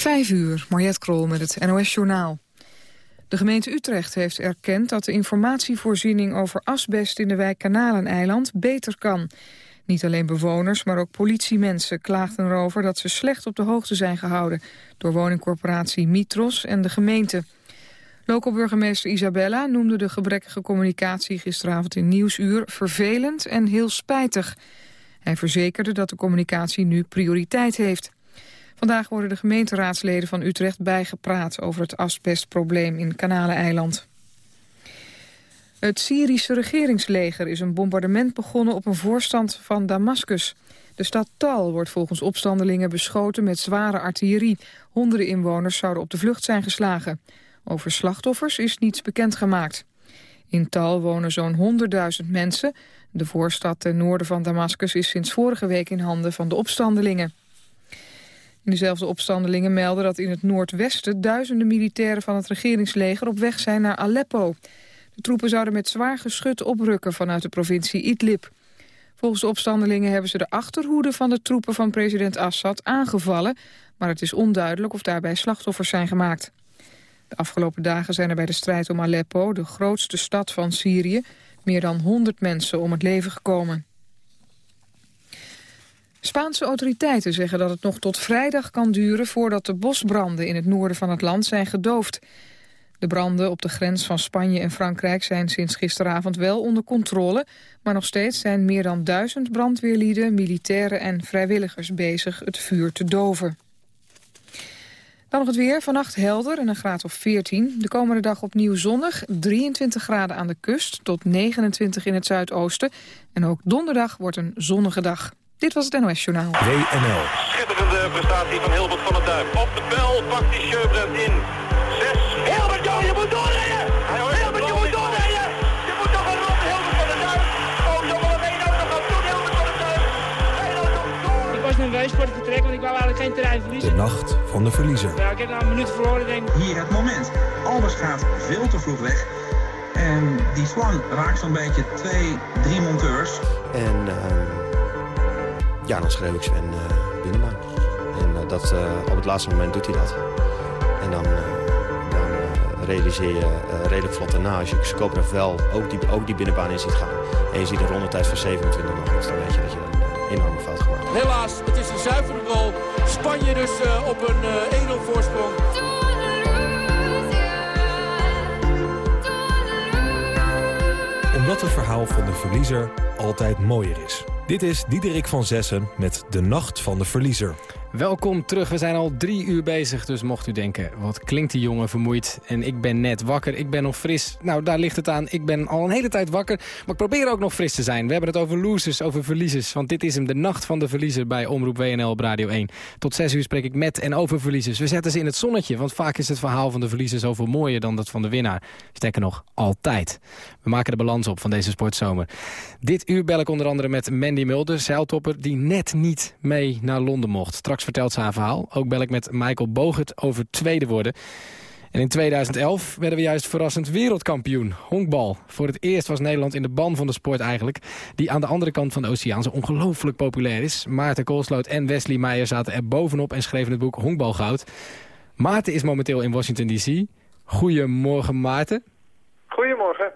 Vijf uur, Mariette Krol met het NOS Journaal. De gemeente Utrecht heeft erkend dat de informatievoorziening over asbest in de wijk Kanaleneiland beter kan. Niet alleen bewoners, maar ook politiemensen klaagden erover dat ze slecht op de hoogte zijn gehouden door woningcorporatie Mitros en de gemeente. Local-burgemeester Isabella noemde de gebrekkige communicatie gisteravond in Nieuwsuur vervelend en heel spijtig. Hij verzekerde dat de communicatie nu prioriteit heeft. Vandaag worden de gemeenteraadsleden van Utrecht bijgepraat over het asbestprobleem in Kanaleneiland. Het Syrische regeringsleger is een bombardement begonnen op een voorstand van Damascus. De stad Tal wordt volgens opstandelingen beschoten met zware artillerie. Honderden inwoners zouden op de vlucht zijn geslagen. Over slachtoffers is niets bekendgemaakt. In Tal wonen zo'n 100.000 mensen. De voorstad ten noorden van Damascus is sinds vorige week in handen van de opstandelingen. Dezelfde opstandelingen melden dat in het noordwesten duizenden militairen van het regeringsleger op weg zijn naar Aleppo. De troepen zouden met zwaar geschut oprukken vanuit de provincie Idlib. Volgens de opstandelingen hebben ze de achterhoede van de troepen van president Assad aangevallen, maar het is onduidelijk of daarbij slachtoffers zijn gemaakt. De afgelopen dagen zijn er bij de strijd om Aleppo, de grootste stad van Syrië, meer dan 100 mensen om het leven gekomen. Spaanse autoriteiten zeggen dat het nog tot vrijdag kan duren... voordat de bosbranden in het noorden van het land zijn gedoofd. De branden op de grens van Spanje en Frankrijk zijn sinds gisteravond wel onder controle... maar nog steeds zijn meer dan duizend brandweerlieden, militairen en vrijwilligers bezig het vuur te doven. Dan nog het weer. Vannacht helder en een graad of 14. De komende dag opnieuw zonnig. 23 graden aan de kust tot 29 in het zuidoosten. En ook donderdag wordt een zonnige dag. Dit was het NOS Journaal. WNL. Schitterende prestatie van Hilbert van der Duif. Op de bel pakt hij Sjöbrand in. Zes. Hilbert, joh, je moet doorrijden! Hilbert, je moet doorrijden! Je moet toch een rond Hilbert van der Duif. Oh, toch wel een één auto gaan doen, Hilbert van der Duif. Door. Ik was Wees voor te trekken, want ik wou eigenlijk geen terrein verliezen. De nacht van de verliezer. Ja, ik heb nou een minuut verloren, denk ik. Hier het moment. Albers gaat veel te vroeg weg. En die slang raakt zo'n beetje twee, drie monteurs. En... Uh ja, dan schreeuw ik Sven uh, binnenbaan. En uh, dat, uh, op het laatste moment doet hij dat. En dan, dan realiseer je redelijk vlot daarna, als je Skopra wel ook die, ook die binnenbaan in ziet gaan. En je ziet een rondetijd van 27 nog eens, dan weet je dat je een enorme fout gemaakt hebt. Helaas, het is een zuivere goal. Spanje dus op een 1-0 voorsprong. Omdat het verhaal van de verliezer altijd mooier is. Dit is Diederik van Zessen met De Nacht van de Verliezer. Welkom terug, we zijn al drie uur bezig, dus mocht u denken... wat klinkt die jongen vermoeid en ik ben net wakker, ik ben nog fris. Nou, daar ligt het aan, ik ben al een hele tijd wakker... maar ik probeer ook nog fris te zijn. We hebben het over losers, over verliezers... want dit is hem, de nacht van de verliezer bij Omroep WNL op Radio 1. Tot zes uur spreek ik met en over verliezers. We zetten ze in het zonnetje, want vaak is het verhaal van de verliezer... zoveel mooier dan dat van de winnaar. Sterker nog, altijd. We maken de balans op van deze sportzomer. Dit uur bel ik onder andere met Mandy Mulder, zeiltopper... die net niet mee naar Londen mocht. Straks vertelt ze haar verhaal. Ook bel ik met Michael Bogert over tweede worden. En in 2011 werden we juist verrassend wereldkampioen. Honkbal. Voor het eerst was Nederland in de ban van de sport eigenlijk... die aan de andere kant van de oceaan zo ongelooflijk populair is. Maarten Koolsloot en Wesley Meijer zaten er bovenop... en schreven het boek Honkbalgoud. Maarten is momenteel in Washington D.C. Goedemorgen, Maarten. Goedemorgen.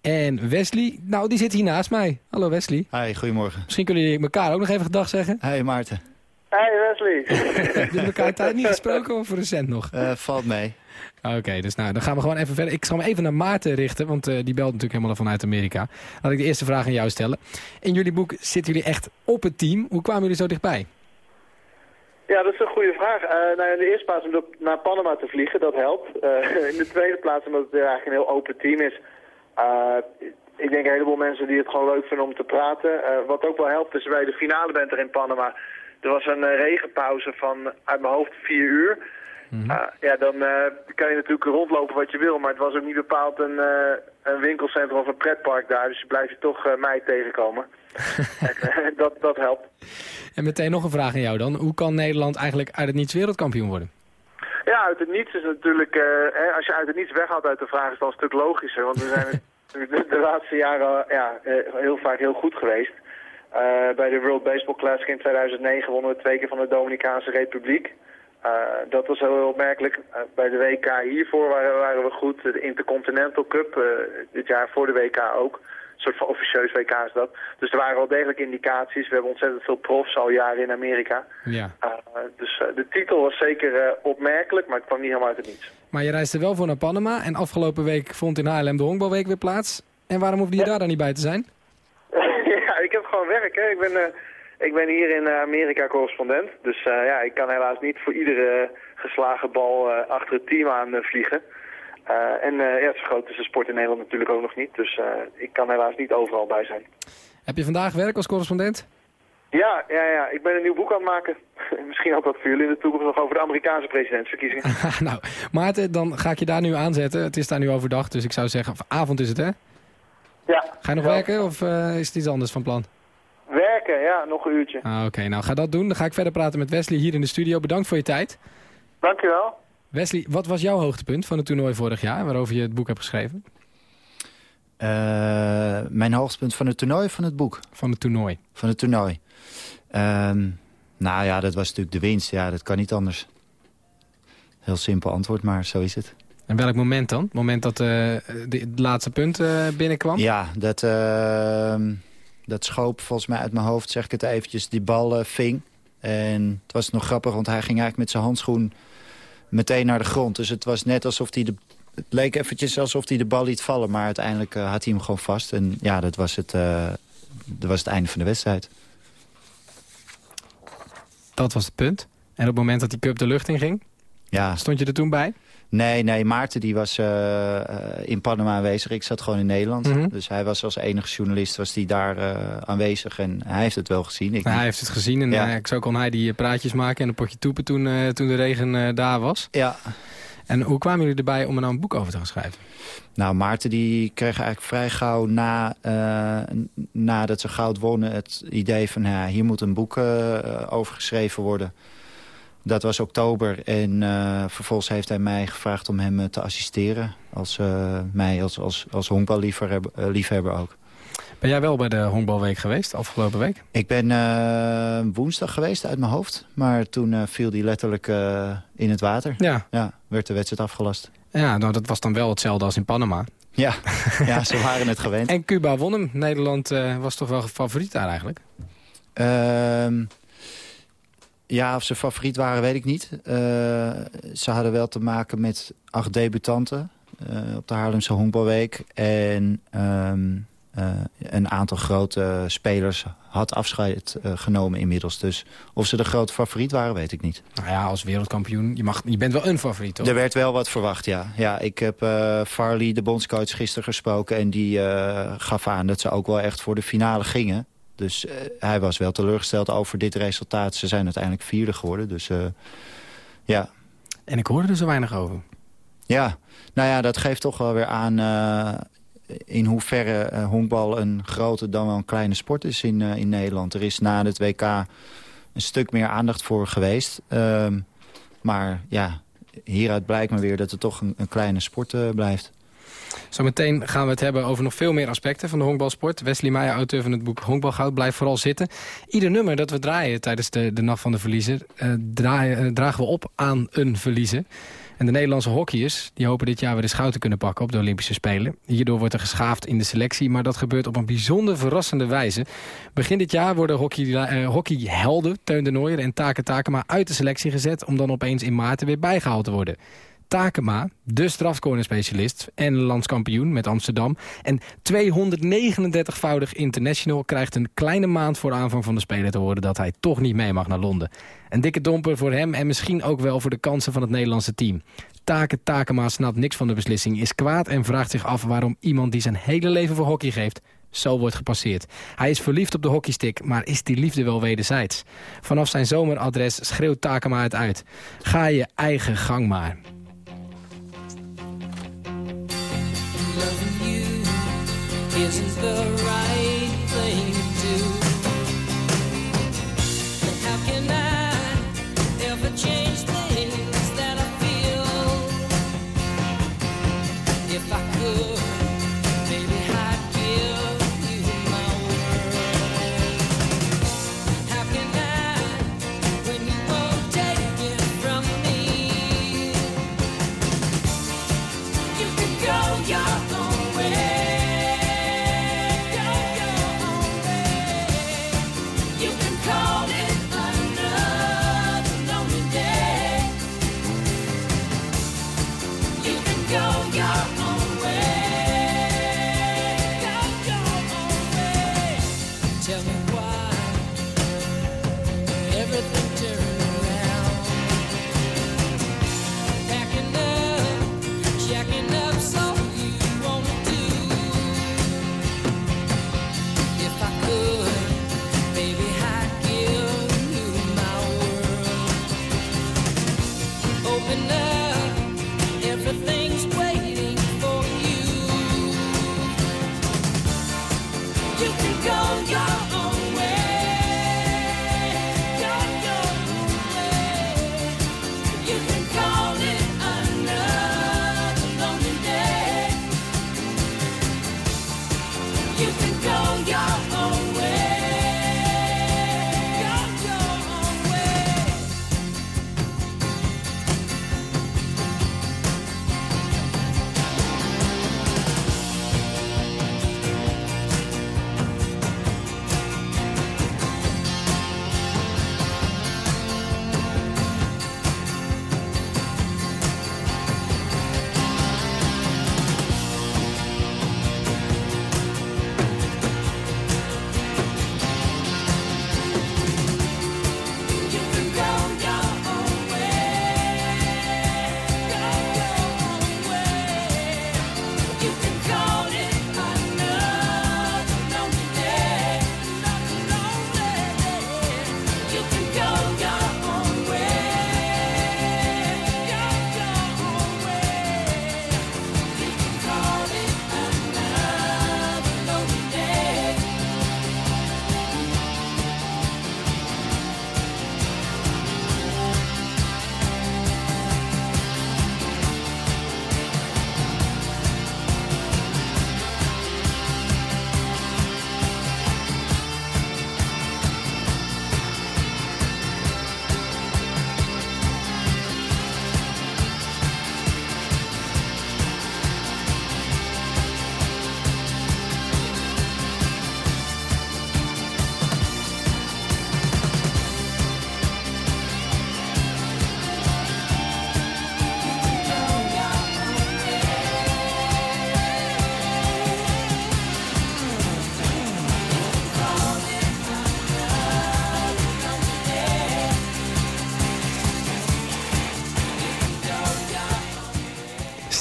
En Wesley, nou, die zit hier naast mij. Hallo Wesley. Hi, goedemorgen. Misschien kunnen jullie elkaar ook nog even gedag zeggen. Hey Maarten. Hey Wesley. Hebben elkaar tijd niet gesproken of recent nog? Uh, valt mee. Oké, dus nou, dan gaan we gewoon even verder. Ik zal me even naar Maarten richten, want uh, die belt natuurlijk helemaal vanuit Amerika. Laat ik de eerste vraag aan jou stellen. In jullie boek zitten jullie echt op het team. Hoe kwamen jullie zo dichtbij? Ja, dat is een goede vraag. Uh, nou, in de eerste plaats om naar Panama te vliegen, dat helpt. in de tweede plaats omdat het eigenlijk een heel open team is. ik denk een heleboel mensen die het gewoon leuk vinden om te praten. wat ook wel helpt is, bij de finale bent er in Panama er was een uh, regenpauze van uit mijn hoofd vier uur. Mm ja, dan uh, kan je natuurlijk rondlopen wat je wil, maar het was ook niet bepaald een, een winkelcentrum of een pretpark daar. Dus je blijft je toch mij tegenkomen. dat, dat helpt. En meteen nog een vraag aan jou dan. Hoe kan Nederland eigenlijk uit het niets wereldkampioen worden? Ja, uit het niets is natuurlijk, hè, als je uit het niets weghaalt uit de vraag is dat een stuk logischer. Want we zijn de, de laatste jaren ja, heel vaak heel goed geweest. Uh, bij de World Baseball Classic in 2009 wonnen we twee keer van de Dominicaanse Republiek. dat was heel opmerkelijk. bij de WK hiervoor waren, waren we goed. De Intercontinental Cup, dit jaar voor de WK ook soort van officieus WK is dat. Dus er waren wel degelijk indicaties. We hebben ontzettend veel profs al jaren in Amerika. Ja. Uh, dus de titel was zeker uh, opmerkelijk, maar het kwam niet helemaal uit het niets. Maar je reisde wel voor naar Panama en afgelopen week vond in Haarlem de honkbalweek weer plaats. En waarom hoefde je ja. daar dan niet bij te zijn? Ik heb gewoon werk. Hè. Ik, ben, ik ben hier in Amerika correspondent. Dus ja, ik kan helaas niet voor iedere geslagen bal achter het team aan vliegen. En ja, zo groot is de sport in Nederland natuurlijk ook nog niet. Dus ik kan helaas niet overal bij zijn. Heb je vandaag werk als correspondent? Ja, ja, ja. ik ben een nieuw boek aan het maken. Misschien ook wat voor jullie in de toekomst nog over de Amerikaanse presidentsverkiezingen. nou, Maarten, dan ga ik je daar nu aanzetten. Het is daar nu overdag, dus ik zou zeggen, avond is het hè? Ja. Ga je nog ja. werken of is het iets anders van plan? Werken, ja, nog een uurtje. Ah, Oké, okay. nou ga dat doen. Dan ga ik verder praten met Wesley hier in de studio. Bedankt voor je tijd. Dankjewel. Wesley, wat was jouw hoogtepunt van het toernooi vorig jaar... waarover je het boek hebt geschreven? Uh, mijn hoogtepunt van het toernooi of van het boek? Van het toernooi. Van het toernooi. Um, nou ja, dat was natuurlijk de winst. Ja, dat kan niet anders. Heel simpel antwoord, maar zo is het. En welk moment dan? Het moment dat de, het laatste punt uh, binnenkwam? Ja, dat, uh, dat schoop volgens mij uit mijn hoofd, zeg ik het eventjes, die bal ving. En het was nog grappig, want hij ging eigenlijk met zijn handschoen meteen naar de grond. Dus het was net alsof hij de... Het leek eventjes alsof hij de bal liet vallen, maar uiteindelijk uh, had hij hem gewoon vast. En ja, dat was het, uh, dat was het einde van de wedstrijd. Dat was het punt. En op het moment dat die cup de lucht in ging, ja. stond je er toen bij? Nee, nee, Maarten die was uh, in Panama aanwezig. Ik zat gewoon in Nederland. Mhm. Mm -hmm. Dus hij was als enige journalist was die daar uh, aanwezig. En hij heeft het wel gezien. Ik nou, hij heeft het gezien en ja. zo kon hij die praatjes maken en een potje toepen toen, uh, toen de regen daar was. Ja. En hoe kwamen jullie erbij om er nou een boek over te gaan schrijven? Nou, Maarten die kreeg eigenlijk vrij gauw na, nadat ze goud wonnen... het idee van ja, hier moet een boek over geschreven worden... Dat was oktober en uh, vervolgens heeft hij mij gevraagd om hem uh, te assisteren. Als, uh, mij als, als, als honkballiefhebber liefhebber ook. Ben jij wel bij de honkbalweek geweest, afgelopen week? Ik ben woensdag geweest uit mijn hoofd. Maar toen viel die letterlijk in het water. Ja. ja. Werd de wedstrijd afgelast. Ja, nou dat was dan wel hetzelfde als in Panama. Ja, ja ze waren het gewend. En Cuba won hem. Nederland was toch wel favoriet daar eigenlijk? Ehm ja, of ze favoriet waren, weet ik niet. Uh, ze hadden wel te maken met acht debutanten uh, op de Haarlemse Honkbalweek. En um, uh, een aantal grote spelers had afscheid genomen inmiddels. Dus of ze de grote favoriet waren, weet ik niet. Nou ja, als wereldkampioen, je, mag, je bent wel een favoriet, toch? Er werd wel wat verwacht, ja. ja ik heb Farley, de bondscoach, gisteren gesproken... en die gaf aan dat ze ook wel echt voor de finale gingen. Dus uh, hij was wel teleurgesteld over dit resultaat. Ze zijn uiteindelijk vierde geworden, dus uh, ja. En ik hoorde er zo weinig over. Ja, nou ja, dat geeft toch wel weer aan... Uh, in hoeverre honkbal een grote dan wel een kleine sport is in, in Nederland. Er is na het WK een stuk meer aandacht voor geweest. Ehm, maar ja, hieruit blijkt maar weer dat het toch een, een kleine sport blijft. Zometeen gaan we het hebben over nog veel meer aspecten van de honkbalsport. Wesley Meijer, auteur van het boek Honkbalgoud, blijft vooral zitten. Ieder nummer dat we draaien tijdens de, de Nacht van de Verliezer... Uh, draaien, uh, dragen we op aan een verliezer. En de Nederlandse hockeyers die hopen dit jaar weer de goud te kunnen pakken op de Olympische Spelen. Hierdoor wordt er geschaafd in de selectie, maar dat gebeurt op een bijzonder verrassende wijze. Begin dit jaar worden hockey, uh, hockeyhelden Teun de Nooijer en Take Takema uit de selectie gezet... om dan opeens in maart weer bijgehaald te worden. Takema, de strafcornerspecialist en landskampioen met Amsterdam... en 239-voudig international krijgt een kleine maand voor aanvang van de Spelen te horen... dat hij toch niet mee mag naar Londen. Een dikke domper voor hem en misschien ook wel voor de kansen van het Nederlandse team. Take Takema snapt niks van de beslissing, is kwaad en vraagt zich af... waarom iemand die zijn hele leven voor hockey geeft zo wordt gepasseerd. Hij is verliefd op de hockeystick, maar is die liefde wel wederzijds? Vanaf zijn zomeradres schreeuwt Takema het uit. Ga je eigen gang maar. Isn't the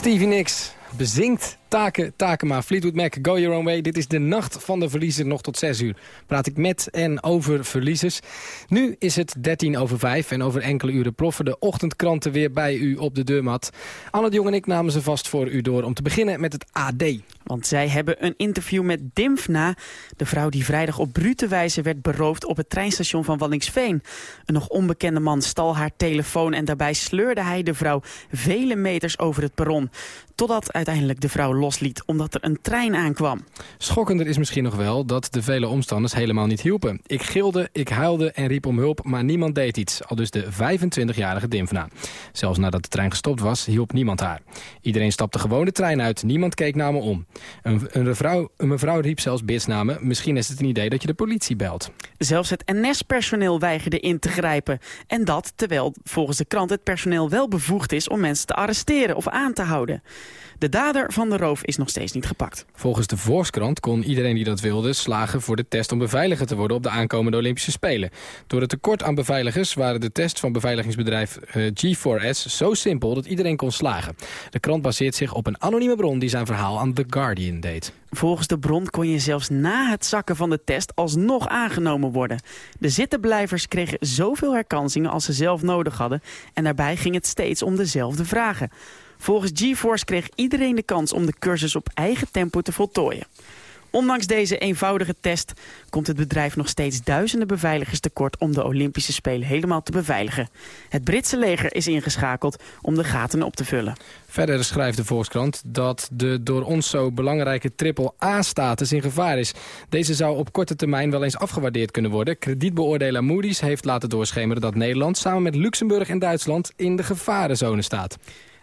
Stevie Nicks bezingt Taken, Takema, Fleetwood Mac, Go Your Own Way. Dit is de nacht van de verliezer, nog tot 6 uur. Praat ik met en over verliezers. Nu is het 13 over 5 en over enkele uren ploffen de ochtendkranten weer bij u op de deurmat. Anne de Jong en ik namen ze vast voor u door om te beginnen met het AD. Want zij hebben een interview met Dimfna, de vrouw die vrijdag op brute wijze werd beroofd op het treinstation van Wallingsveen. Een nog onbekende man stal haar telefoon en daarbij sleurde hij de vrouw vele meters over het perron. Totdat uiteindelijk de vrouw losliet omdat er een trein aankwam. Schokkender is misschien nog wel dat de vele omstanders helemaal niet hielpen. Ik gilde, ik huilde en riep om hulp, maar niemand deed iets. Al dus de 25-jarige Dimfna. Zelfs nadat de trein gestopt was, hielp niemand haar. Iedereen stapte gewoon de trein uit, niemand keek naar me om. Een, een mevrouw riep zelfs bitsnamen, misschien is het een idee dat je de politie belt. Zelfs het NS-personeel weigerde in te grijpen. En dat terwijl volgens de krant het personeel wel bevoegd is om mensen te arresteren of aan te houden. De dader van de roof is nog steeds niet gepakt. Volgens de Volkskrant kon iedereen die dat wilde slagen voor de test om beveiliger te worden op de aankomende Olympische Spelen. Door het tekort aan beveiligers waren de tests van beveiligingsbedrijf eh, G4S zo simpel dat iedereen kon slagen. De krant baseert zich op een anonieme bron die zijn verhaal aan The Guardian deed. Volgens de bron kon je zelfs na het zakken van de test alsnog aangenomen worden. De zittenblijvers kregen zoveel herkansingen als ze zelf nodig hadden en daarbij ging het steeds om dezelfde vragen. Volgens GeForce kreeg iedereen de kans om de cursus op eigen tempo te voltooien. Ondanks deze eenvoudige test komt het bedrijf nog steeds duizenden beveiligers tekort om de Olympische Spelen helemaal te beveiligen. Het Britse leger is ingeschakeld om de gaten op te vullen. Verder schrijft de Volkskrant dat de door ons zo belangrijke triple-A-status in gevaar is. Deze zou op korte termijn wel eens afgewaardeerd kunnen worden. Kredietbeoordelaar Moody's heeft laten doorschemeren dat Nederland samen met Luxemburg en Duitsland in de gevarenzone staat.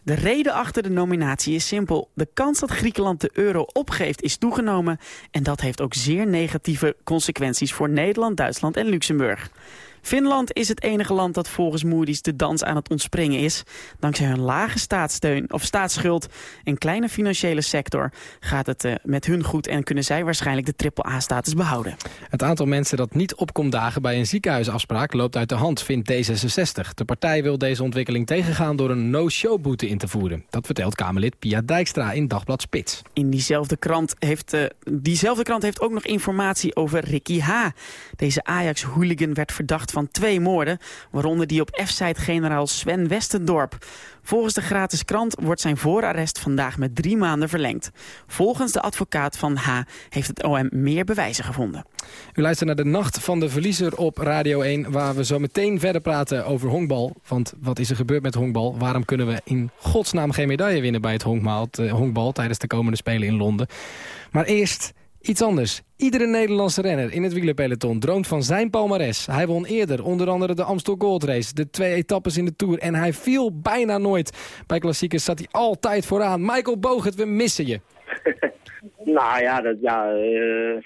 De reden achter de nominatie is simpel. De kans dat Griekenland de euro opgeeft is toegenomen. En dat heeft ook zeer negatieve consequenties voor Nederland, Duitsland en Luxemburg. Finland is het enige land dat volgens Moody's de dans aan het ontspringen is. Dankzij hun lage staatssteun of staatsschuld en kleine financiële sector gaat het eh, met hun goed en kunnen zij waarschijnlijk de AAA-status behouden. Het aantal mensen dat niet opkomt dagen bij een ziekenhuisafspraak loopt uit de hand, vindt D66. De partij wil deze ontwikkeling tegengaan door een no-show-boete in te voeren. Dat vertelt Kamerlid Pia Dijkstra in Dagblad Spits. In diezelfde krant heeft, eh, diezelfde krant heeft ook nog informatie over Ricky H. Deze Ajax-hooligan werd verdacht van twee moorden, waaronder die op F-site-generaal Sven Westendorp. Volgens de gratis krant wordt zijn voorarrest vandaag met drie maanden verlengd. Volgens de advocaat van H heeft het OM meer bewijzen gevonden. U luistert naar de Nacht van de Verliezer op Radio 1... waar we zo meteen verder praten over honkbal. Want wat is er gebeurd met honkbal? Waarom kunnen we in godsnaam geen medaille winnen bij het honkbal, het, eh, honkbal... tijdens de komende Spelen in Londen? Maar eerst Iets anders. Iedere Nederlandse renner in het wielerpeloton droomt van zijn palmares. Hij won eerder onder andere de Amstel Gold Race, de twee etappes in de Tour. En hij viel bijna nooit. Bij klassiekers zat hij altijd vooraan. Michael Bogert, we missen je. Nou ja, dat, ja eh,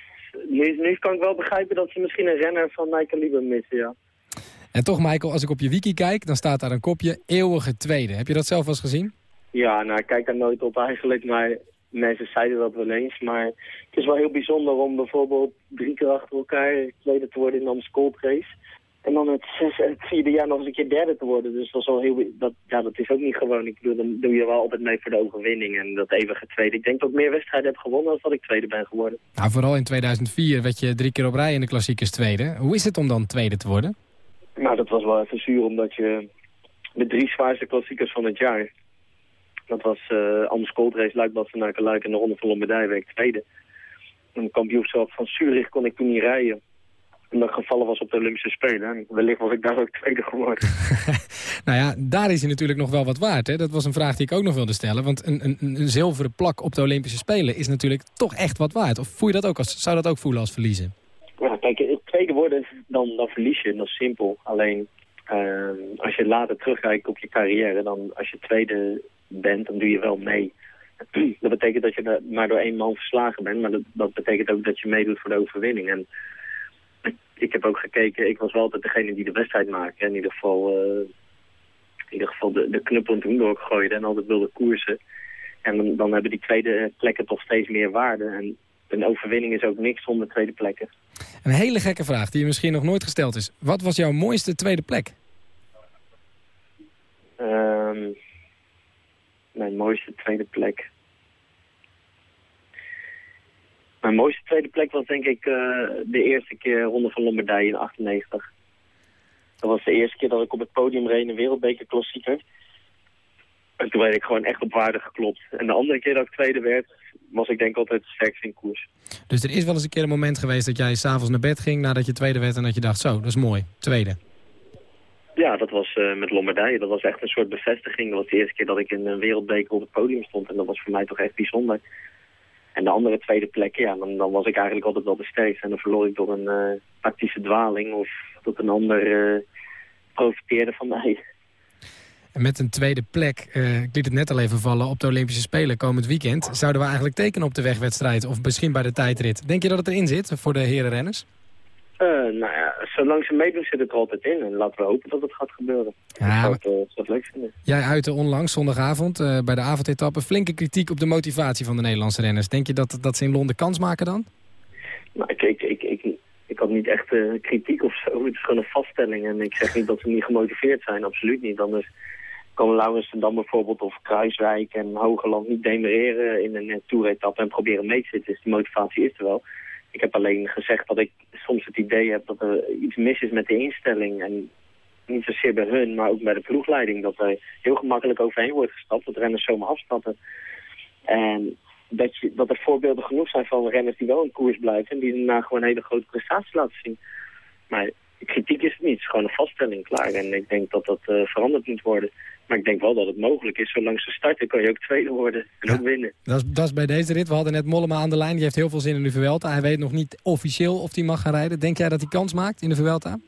nu, nu kan ik wel begrijpen dat ze misschien een renner van mijn kaliber missen, ja. En toch, Michael, als ik op je wiki kijk, dan staat daar een kopje eeuwige tweede. Heb je dat zelf wel eens gezien? Ja, nou, ik kijk daar nooit op eigenlijk, maar mensen zeiden dat wel eens. Maar het is wel heel bijzonder om bijvoorbeeld drie keer achter elkaar tweede te worden in de Amstel Gold Race. En dan het, zes, het vierde jaar nog eens een keer derde te worden. Dus dat is, wel heel, dat, ja, dat is ook niet gewoon. Ik bedoel, dan doe je wel altijd mee voor de overwinning. En dat eeuwige tweede. Ik denk dat ik meer wedstrijden heb gewonnen dan dat ik tweede ben geworden. Nou, vooral in 2004 werd je drie keer op rij in de klassiekers tweede. Hoe is het om dan tweede te worden? Nou, dat was wel even zuur, omdat je de drie zwaarste klassiekers van het jaar... Dat was uh, Anders Gold Race, Luik, Bastenaken, Luik en de Ronde van Lombardije werd ik Een kampioenschap van Zurich kon ik toen niet rijden omdat ik gevallen was op de Olympische Spelen. En wellicht was ik daar ook tweede geworden. nou ja, daar is hij natuurlijk nog wel wat waard. Hè? Dat was een vraag die ik ook nog wilde stellen. Want een, een, een zilveren plak op de Olympische Spelen is natuurlijk toch echt wat waard. Of voel je dat ook als, zou dat ook voelen als verliezen? Ja, kijk, het tweede worden, dan, dan verlies je. Dat is simpel. Alleen, uh, als je later terugkijkt op je carrière... dan als je tweede bent, dan doe je wel mee. Dat betekent dat je maar door één man verslagen bent, maar dat, dat betekent ook dat je meedoet voor de overwinning. En ik heb ook gekeken, ik was wel altijd degene die de wedstrijd maakte. In ieder geval, uh, in ieder geval de, de knuppel toen doorgooide en altijd wilde koersen. En dan, dan hebben die tweede plekken toch steeds meer waarde. En een overwinning is ook niks zonder tweede plekken. Een hele gekke vraag die je misschien nog nooit gesteld is. Wat was jouw mooiste tweede plek? Um, mijn mooiste tweede plek. Mijn mooiste tweede plek was denk ik uh, de eerste keer Ronde van Lombardije in 98. Dat was de eerste keer dat ik op het podium reed in een wereldbeker klassieker. En toen werd ik gewoon echt op waarde geklopt. En de andere keer dat ik tweede werd, was ik denk altijd sterkste in koers. Dus er is wel eens een keer een moment geweest dat jij s'avonds naar bed ging nadat je tweede werd en dat je dacht, zo, dat is mooi, tweede. Ja, dat was uh, met Lombardije. Dat was echt een soort bevestiging. Dat was de eerste keer dat ik in een wereldbeker op het podium stond. En dat was voor mij toch echt bijzonder. En de andere tweede plek, ja, dan, dan was ik eigenlijk altijd wel de sterkste. En dan verloor ik door een uh, tactische dwaling of dat een ander uh, profiteerde van mij. En met een tweede plek, uh, ik liet het net al even vallen, op de Olympische Spelen komend weekend. Zouden we eigenlijk tekenen op de wegwedstrijd of misschien bij de tijdrit? Denk je dat het erin zit voor de herenrenners? Uh, nou ja, zolang ze meedoen zit het er altijd in. En laten we hopen dat het gaat gebeuren. Ja, ik zou het, leuk vinden. Jij uitte onlangs, zondagavond, uh, bij de avondetappe... flinke kritiek op de motivatie van de Nederlandse renners. Denk je dat, dat ze in Londen kans maken dan? Nou, ik, ik, ik, ik, ik had niet echt kritiek of zo. Het is gewoon een vaststelling. En ik zeg niet dat ze niet gemotiveerd zijn, absoluut niet. Anders kan Laurens dan bijvoorbeeld of Kruiswijk en Hogeland niet demereren in een toeretappe en proberen mee te zitten. Dus die motivatie is er wel. Ik heb alleen gezegd dat ik soms het idee heb dat er iets mis is met de instelling. En niet zozeer bij hun, maar ook bij de ploegleiding. Dat er heel gemakkelijk overheen wordt gestapt, dat renners zomaar afstappen. En dat, je, dat er voorbeelden genoeg zijn van renners die wel in koers blijven... en die daarna gewoon een hele grote prestatie laten zien. Maar kritiek is het niet, het is gewoon een vaststelling, klaar. En ik denk dat dat uh, veranderd moet worden. Maar ik denk wel dat het mogelijk is. Zolang ze starten kan je ook tweede worden en ja, ook winnen. Dat is, dat is bij deze rit. We hadden net Mollema aan de lijn. Die heeft heel veel zin in de Vuelta. Hij weet nog niet officieel of hij mag gaan rijden. Denk jij dat hij kans maakt in de Vuelta?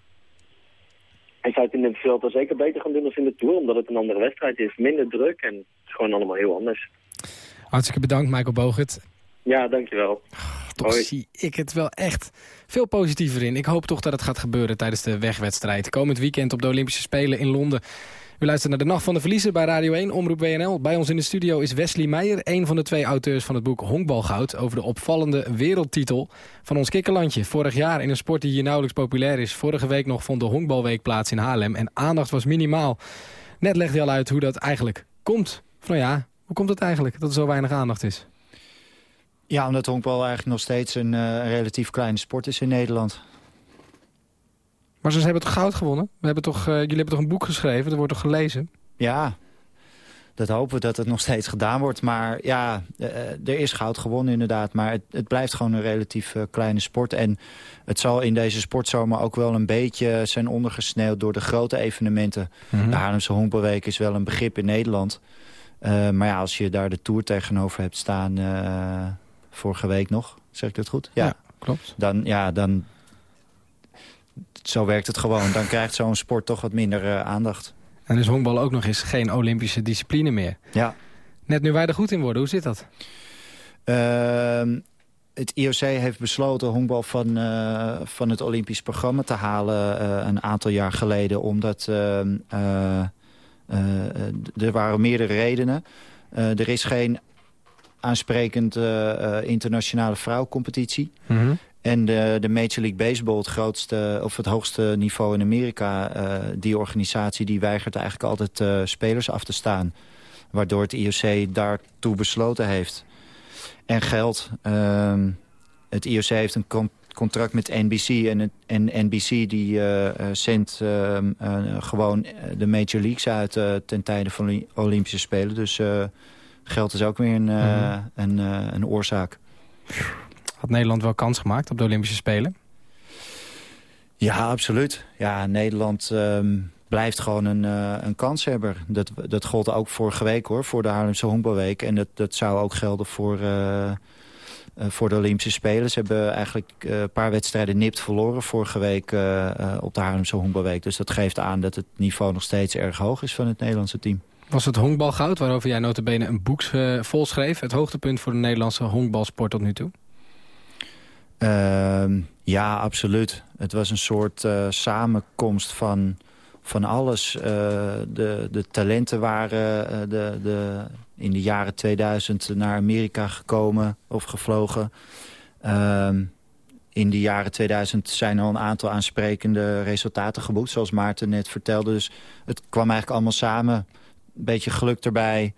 hij zou het in de Vuelta zeker beter gaan doen dan in de Tour, omdat het een andere wedstrijd is. Minder druk en het is gewoon allemaal heel anders. Hartstikke bedankt, Michael Bogert. Ja, dankjewel. Toch Hoi. zie ik het wel echt veel positiever in. Ik hoop toch dat het gaat gebeuren tijdens de wegwedstrijd. Komend weekend op de Olympische Spelen in Londen. U luistert naar de Nacht van de Verliezer bij Radio 1, Omroep WNL. Bij ons in de studio is Wesley Meijer, een van de twee auteurs van het boek Honkbalgoud... over de opvallende wereldtitel van ons kikkerlandje. Vorig jaar in een sport die hier nauwelijks populair is. Vorige week nog vond de Honkbalweek plaats in Haarlem en aandacht was minimaal. Net legde hij al uit hoe dat eigenlijk komt. Van ja, hoe komt het eigenlijk dat er zo weinig aandacht is? Ja, omdat honkbal eigenlijk nog steeds een eh, relatief kleine sport is in Nederland. Maar ze hebben toch goud gewonnen? We hebben toch, eh, jullie hebben toch een boek geschreven? Dat wordt toch gelezen? Ja, dat hopen we dat het nog steeds gedaan wordt. Maar ja, eh, er is goud gewonnen inderdaad. Maar het, het blijft gewoon een relatief kleine sport. En het zal in deze sportzomer ook wel een beetje zijn ondergesneeuwd... door de grote evenementen. Mhm. De Haarlemse Honkbalweek is wel een begrip in Nederland. Maar ja, als je daar de Tour tegenover hebt staan... vorige week nog, zeg ik dat goed? Ja, klopt. Dan, ja, dan... Zo werkt het gewoon. Dan krijgt zo'n sport toch wat minder eh, aandacht. En is honkbal ook nog eens geen Olympische discipline meer. Ja. Net nu wij er goed in worden, hoe zit dat? Ehm, het IOC heeft besloten honkbal van, eh, van het Olympisch programma te halen eh, een aantal jaar geleden. Omdat ehm, eh, eh, er waren meerdere redenen. Er is geen aansprekend eh, eh, internationale vrouwencompetitie. En de, de Major League Baseball, het, grootste, of het hoogste niveau in Amerika... eh, die organisatie die weigert eigenlijk altijd spelers af te staan. Waardoor het IOC daartoe besloten heeft. En geld. ehm, het IOC heeft een con- contract met NBC. En, en NBC die zendt ehm, eh, gewoon de Major Leagues uit... ten tijde van de Olympische Spelen. Dus geld is ook weer een, eh, Mhm. een, eh, een oorzaak. Had Nederland wel kans gemaakt op de Olympische Spelen? Ja, absoluut. Ja, Nederland ehm, blijft gewoon een, eh, een kanshebber. Dat, dat gold ook vorige week hoor, voor de Haarlemse Honkbalweek. En dat, dat zou ook gelden voor, voor de Olympische Spelen. Ze hebben eigenlijk een paar wedstrijden nipt verloren vorige week op de Haarlemse Honkbalweek. Dus dat geeft aan dat het niveau nog steeds erg hoog is van het Nederlandse team. Was het honkbalgoud, waarover jij notabene een boek eh, vol schreef... het hoogtepunt voor de Nederlandse honkbalsport tot nu toe? Ehm, ja, absoluut. Het was een soort eh, samenkomst van, van alles. Eh, de, de talenten waren de, de, in de jaren 2000 naar Amerika gekomen of gevlogen. Ehm, in de jaren 2000 zijn al een aantal aansprekende resultaten geboekt, zoals Maarten net vertelde. Dus het kwam eigenlijk allemaal samen. Een beetje geluk erbij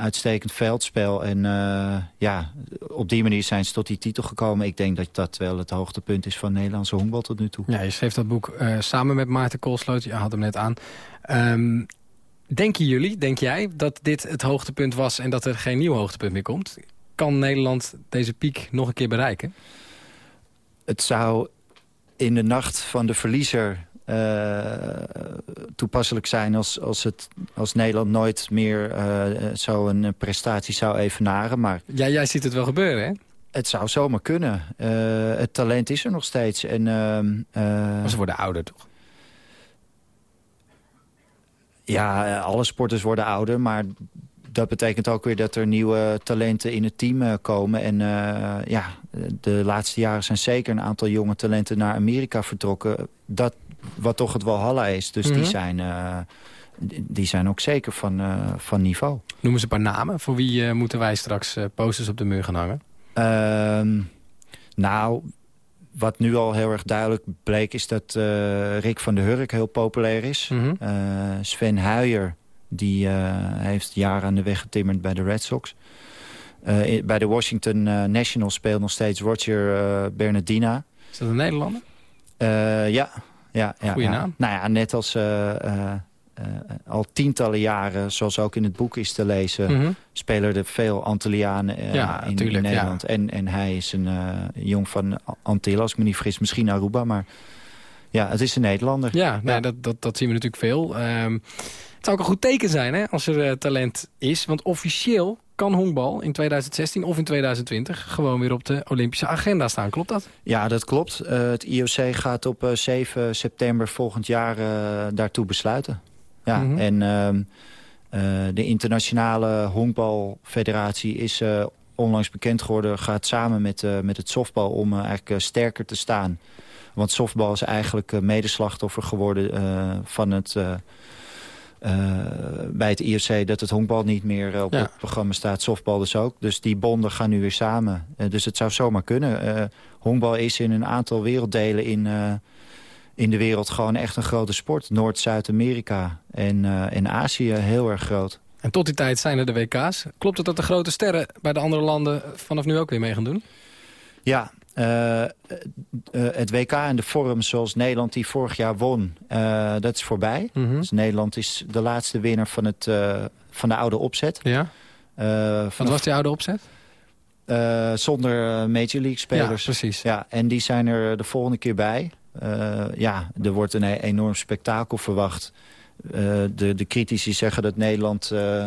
uitstekend veldspel. En eh, ja, op die manier zijn ze tot die titel gekomen. Ik denk dat dat wel het hoogtepunt is van Nederlandse honkbal tot nu toe. Ja, je schreef dat boek eh, samen met Maarten Koolsloot. Je had hem net aan. Ehm, denken jullie, denk jij, dat dit het hoogtepunt was... en dat er geen nieuw hoogtepunt meer komt? Kan Nederland deze piek nog een keer bereiken? Het zou in de nacht van de verliezer toepasselijk zijn... Als, als, het, als Nederland nooit meer eh zo een prestatie zou evenaren. Maar Ja, jij ziet het wel gebeuren, hè? het zou zomaar kunnen. Eh, het talent is er nog steeds. En, ehm, eh, Maar ze worden ouder, toch? Ja, eh, alle sporters worden ouder, maar dat betekent ook weer dat er nieuwe talenten in het team eh, komen. En eh, ja, de laatste jaren zijn zeker een aantal jonge talenten naar Amerika vertrokken. Dat wat toch het Walhalla is. Dus Mhm. die, zijn, eh, die zijn ook zeker van, eh, van niveau. Noemen ze een paar namen. Voor wie eh, moeten wij straks posters op de muur gaan hangen? Ehm, nou, wat nu al heel erg duidelijk bleek... is dat Rick van der Hurk heel populair is. Mhm. Sven Huijer, die heeft jaren aan de weg getimmerd bij de Red Sox. Bij de Washington Nationals speelt nog steeds Roger eh, Bernardina. Is dat een Nederlander? Ja, ja, ja. Goeie ja. naam. Nou ja, net als eh, eh, eh, al tientallen jaren, zoals ook in het boek is te lezen... Mhm. spelen er veel Antillianen in, in tuurlijk. Nederland. En, en hij is een jong van Antilles, als ik me niet vergis. Misschien Aruba, maar ja, het is een Nederlander. Ja, Dat, dat, dat zien we natuurlijk veel. Ehm, het zou ook een goed teken zijn hè, als er talent is. Want officieel kan honkbal in 2016 of in 2020 gewoon weer op de Olympische agenda staan. Klopt dat? Ja, dat klopt. Eh, het IOC gaat op eh, 7 september volgend jaar eh, daartoe besluiten. Ja, Mhm. en ehm, eh, de internationale honkbalfederatie is eh, onlangs bekend geworden... gaat samen met, eh, met het softbal om eh, eigenlijk eh, sterker te staan. Want softbal is eigenlijk eh, medeslachtoffer geworden eh, van het... eh, bij het IOC dat het honkbal niet meer eh, op Ja. het programma staat. Softbal dus ook. Dus die bonden gaan nu weer samen. Eh, dus het zou zomaar kunnen. Honkbal is in een aantal werelddelen in, in de wereld gewoon echt een grote sport. Noord, Zuid-Amerika en, en Azië heel erg groot. En tot die tijd zijn er de WK's. Klopt het dat de grote sterren bij de andere landen vanaf nu ook weer mee gaan doen? Ja, eh, eh, het WK en de vorm zoals Nederland die vorig jaar won, eh, dat is voorbij. Mhm. Dus Nederland is de laatste winnaar van, het, eh, van de oude opzet. Ja. Eh, Wat was die oude opzet? Eh, zonder eh, Major League spelers. Ja, precies. Ja, en die zijn er de volgende keer bij. Eh, ja, er wordt een e- enorm spektakel verwacht. Eh, de, de critici zeggen dat Nederland eh,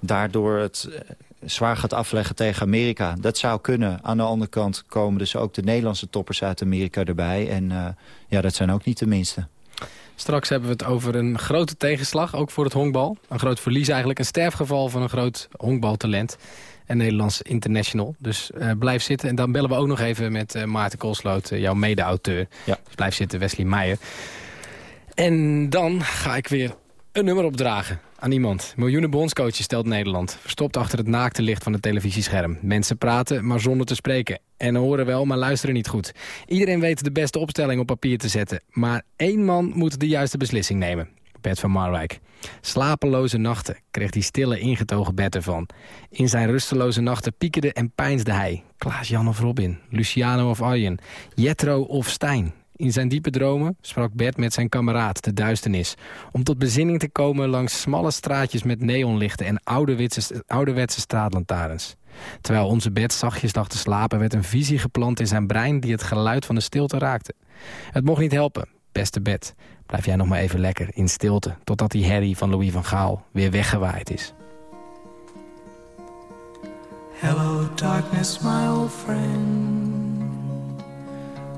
daardoor het eh, zwaar gaat afleggen tegen Amerika. Dat zou kunnen. Aan de andere kant komen dus ook de Nederlandse toppers uit Amerika erbij. En eh, ja, dat zijn ook niet de minste. Straks hebben we het over een grote tegenslag, ook voor het honkbal. Een groot verlies eigenlijk, een sterfgeval van een groot honkbaltalent. En Nederlands international. Dus eh, blijf zitten. En dan bellen we ook nog even met eh, Maarten Koolsloot, jouw mede-auteur. Ja. Dus blijf zitten, Wesley Meijer. En dan ga ik weer een nummer opdragen aan iemand. Miljoenen bondscoaches stelt Nederland. Verstopt achter het naakte licht van het televisiescherm. Mensen praten, maar zonder te spreken. En horen wel, maar luisteren niet goed. Iedereen weet de beste opstelling op papier te zetten. Maar één man moet de juiste beslissing nemen. Bert van Marwijk. Slapeloze nachten kreeg hij stille ingetogen bed ervan. In zijn rusteloze nachten piekerde en peinsde hij. Klaas-Jan of Robin, Luciano of Arjen, Jetro of Stijn. In zijn diepe dromen sprak Bert met zijn kameraad, de duisternis... om tot bezinning te komen langs smalle straatjes met neonlichten... en ouderwetse, ouderwetse straatlantaarns. Terwijl onze Bert zachtjes lag te slapen... werd een visie geplant in zijn brein die het geluid van de stilte raakte. Het mocht niet helpen, beste Bert. Blijf jij nog maar even lekker in stilte... totdat die herrie van Louis van Gaal weer weggewaaid is. Hello, darkness, my old friend.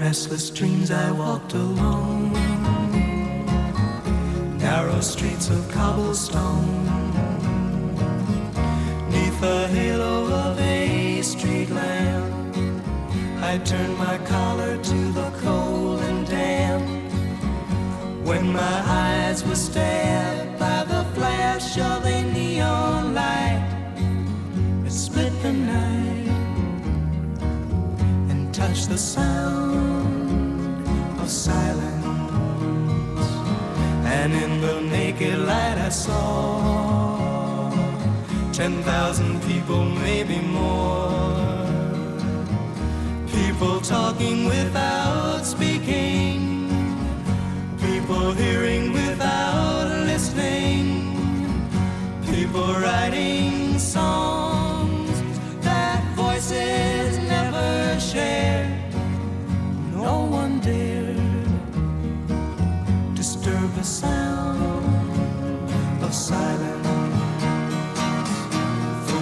Restless dreams, I walked alone, narrow streets of cobblestone, neath the halo of a street lamp. I turned my collar ten thousand people, maybe more.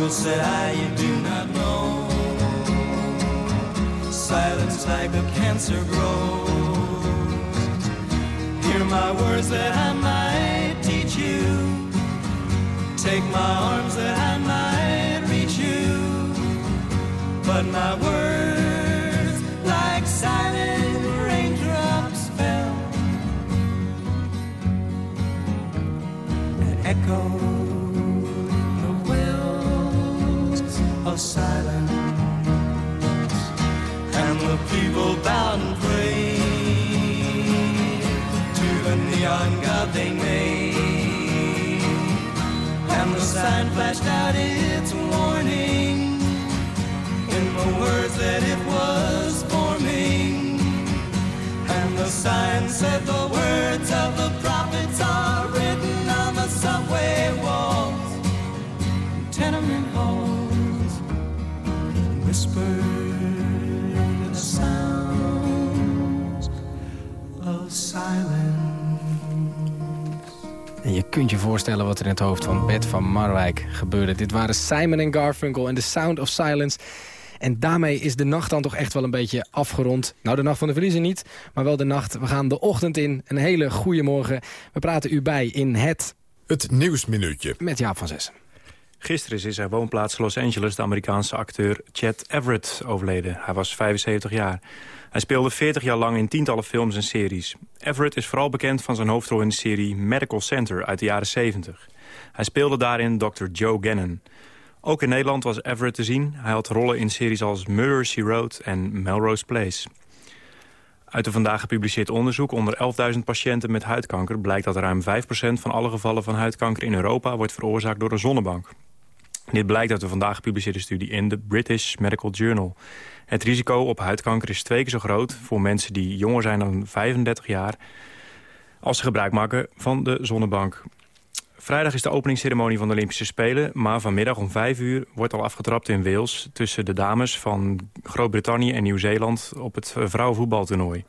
Fool said I, you do not know. Silence like a cancer grows. Hear my words that I might teach you. Take my arms that I might reach you. But my words, like silent raindrops, fell and echoed silence. And the people bowed and prayed to the neon god they made. And the sign flashed out its warning. In the words that it was forming. And the sign said the words of the prophets are kunt je voorstellen wat er in het hoofd van Bert van Marwijk gebeurde. Dit waren Simon en Garfunkel en The Sound of Silence. En daarmee is de nacht dan toch echt wel een beetje afgerond. Nou, de nacht van de verliezen niet, maar wel de nacht. We gaan de ochtend in. Een hele goede morgen. We praten u bij in het... Het Nieuwsminuutje. Met Jaap van Zessen. Gisteren is in zijn woonplaats Los Angeles de Amerikaanse acteur Chet Everett overleden. Hij was 75 jaar. Hij speelde 40 jaar lang in tientallen films en series. Everett is vooral bekend van zijn hoofdrol in de serie Medical Center uit de jaren 70. Hij speelde daarin Dr. Joe Gannon. Ook in Nederland was Everett te zien. Hij had rollen in series als Murder, Wrote en Melrose Place. Uit een vandaag gepubliceerd onderzoek onder 11.000 patiënten met huidkanker... blijkt dat ruim 5% van alle gevallen van huidkanker in Europa... wordt veroorzaakt door een zonnebank. Dit blijkt uit de vandaag gepubliceerde studie in de British Medical Journal. Het risico op huidkanker is twee keer zo groot voor mensen die jonger zijn dan 35 jaar... als ze gebruik maken van de zonnebank. Vrijdag is de openingsceremonie van de Olympische Spelen... maar vanmiddag om 5 uur wordt al afgetrapt in Wales... tussen de dames van Groot-Brittannië en Nieuw-Zeeland op het vrouwenvoetbaltoernooi.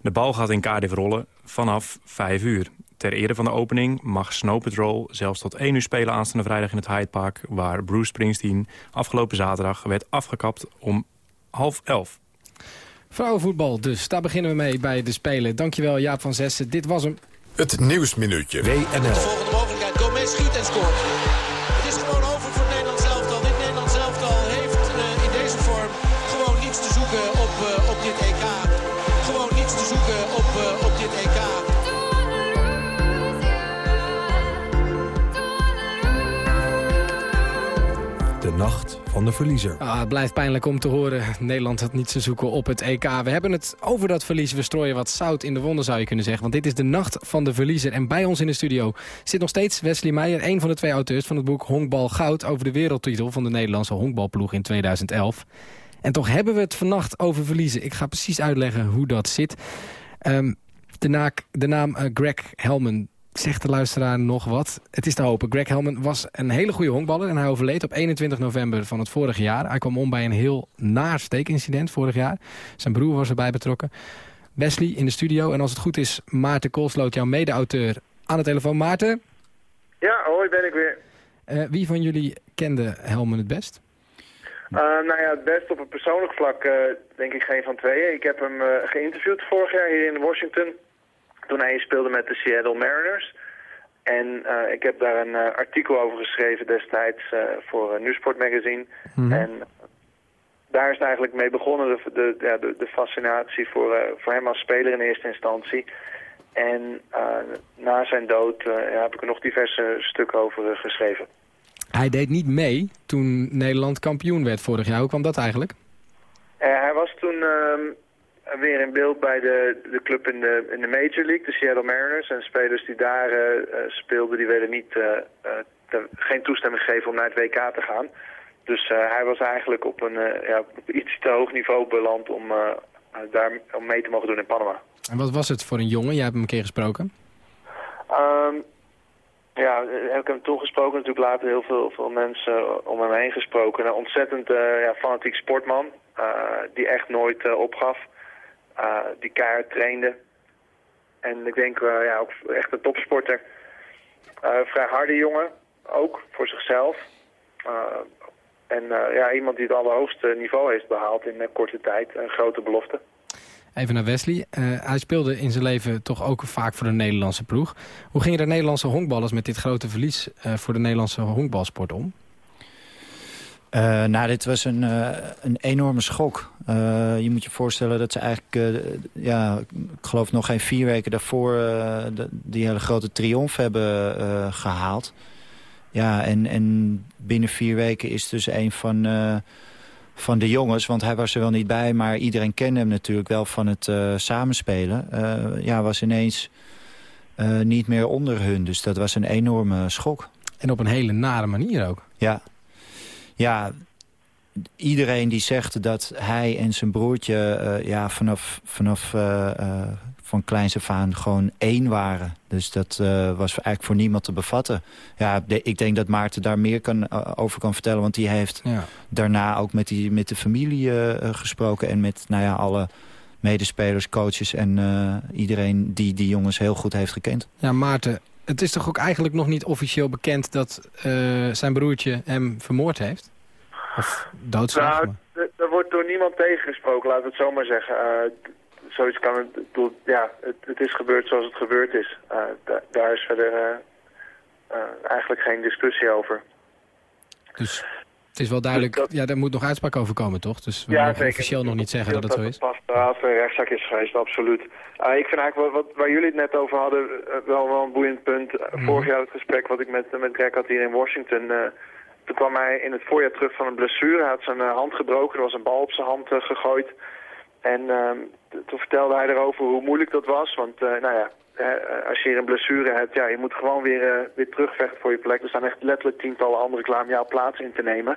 De bal gaat in Cardiff rollen vanaf 5 uur. Ter ere van de opening mag Snow Patrol zelfs tot 1 uur spelen aanstaande vrijdag in het Hyde Park... waar Bruce Springsteen afgelopen zaterdag werd afgekapt om half elf. Vrouwenvoetbal dus, daar beginnen we mee bij de Spelen. Dankjewel Jaap van Zessen, dit was hem. Het Nieuwsminuutje. WNL. Volgende mogelijkheid. Gomez schiet en scoort. Van de verliezer. Ah, het blijft pijnlijk om te horen. Nederland had niets te zoeken op het EK. We hebben het over dat verlies. We strooien wat zout in de wonden, zou je kunnen zeggen. Want dit is de nacht van de verliezer. En bij ons in de studio zit nog steeds Wesley Meijer... een van de twee auteurs van het boek Honkbal Goud... over de wereldtitel van de Nederlandse honkbalploeg in 2011. En toch hebben we het vannacht over verliezen. Ik ga precies uitleggen hoe dat zit. Um, de, naak, de, naam uh, Greg Helman zegt de luisteraar nog wat. Het is te hopen. Greg Helman was een hele goede honkballer... en hij overleed op 21 november van het vorige jaar. Hij kwam om bij een heel naar steekincident vorig jaar. Zijn broer was erbij betrokken. Wesley in de studio. En als het goed is, Maarten Koolsloot, jouw mede-auteur, aan de telefoon. Maarten? Ja, hoi, ben ik weer. Uh, wie van jullie kende Helman het best? Uh, nou ja, het best op het persoonlijk vlak uh, denk ik geen van tweeën. Ik heb hem geïnterviewd vorig jaar hier in Washington toen hij speelde met de Seattle Mariners. En uh, ik heb daar een uh, artikel over geschreven destijds uh, voor een Nieuwsport magazine. Mm -hmm. En daar is het eigenlijk mee begonnen, de, de, ja, de, de fascinatie voor, voor hem als speler in eerste instantie. En na zijn dood ja, heb ik er nog diverse stukken over geschreven. Hij deed niet mee toen Nederland kampioen werd vorig jaar. Hoe kwam dat eigenlijk? hij was toen ehm, weer in beeld bij de, de club in de, in de Major League, de Seattle Mariners. En spelers die daar uh, speelden, die werden niet, uh, te, geen toestemming gegeven om naar het WK te gaan. Dus hij was eigenlijk op een ja, op iets te hoog niveau beland om, daar, om mee te mogen doen in Panama. En wat was het voor een jongen? Jij hebt hem een keer gesproken. Um, ja, heb ik hem toen gesproken. Natuurlijk later heel veel, veel mensen om hem heen gesproken. Een ontzettend ja, fanatiek sportman, die echt nooit opgaf. Uh, die keihard trainde. En ik denk uh, ja, ook echt een topsporter. Uh, vrij harde jongen, ook voor zichzelf. en ja, iemand die het allerhoogste niveau heeft behaald in korte tijd. Een grote belofte. Even naar Wesley. hij speelde in zijn leven toch ook vaak voor de Nederlandse ploeg. Hoe gingen de Nederlandse honkballers met dit grote verlies voor de Nederlandse honkbalsport om? Uh, nou, dit was een, uh, een enorme schok. Uh, je moet je voorstellen dat ze eigenlijk, ja, ik geloof nog geen vier weken daarvoor... De, die hele grote triomf hebben gehaald. Ja, en, en binnen vier weken is dus een van, van de jongens... want hij was er wel niet bij, maar iedereen kende hem natuurlijk wel van het samenspelen... ja, was ineens niet meer onder hun. Dus dat was een enorme schok. En op een hele nare manier ook. Ja. Ja, iedereen die zegt dat hij en zijn broertje eh, ja, vanaf, vanaf eh, eh, van kleins af aan gewoon één waren. Dus dat was eigenlijk voor niemand te bevatten. Ja, de- ik denk dat Maarten daar meer kan, over kan vertellen. Want die heeft Ja. daarna ook met, die, met de familie gesproken. En met nou ja, alle medespelers, coaches en iedereen die die jongens heel goed heeft gekend. Ja, Maarten, het is toch ook eigenlijk nog niet officieel bekend... dat eh, zijn broertje hem vermoord heeft? Of doodslag? Nou, er- wordt door niemand tegengesproken, laten we het zo maar zeggen. D- zoiets kan het, ja, het, het is gebeurd zoals het gebeurd is. Eh, da- daar is verder eigenlijk geen discussie over. Dus het is wel duidelijk... Ja, daar moet nog uitspraak over komen, toch? Dus we mogen officieel nog niet zeggen dat het zo is. pas af een rechtszaak is geweest, absoluut. Eh, ik vind eigenlijk wat, wat, waar jullie het net over hadden eh, wel, wel een boeiend punt. Eh, Mhm. Vorig jaar het gesprek wat ik met, met Greg had hier in Washington. eh, toen kwam hij in het voorjaar terug van een blessure. Hij had zijn hand gebroken, er was een bal op zijn hand gegooid. En ehm, toen vertelde hij erover hoe moeilijk dat was. Want nou ja, als je hier een blessure hebt, ja, je moet gewoon weer, eh, weer terugvechten voor je plek. Er staan echt letterlijk tientallen anderen klaar om jouw plaats in te nemen.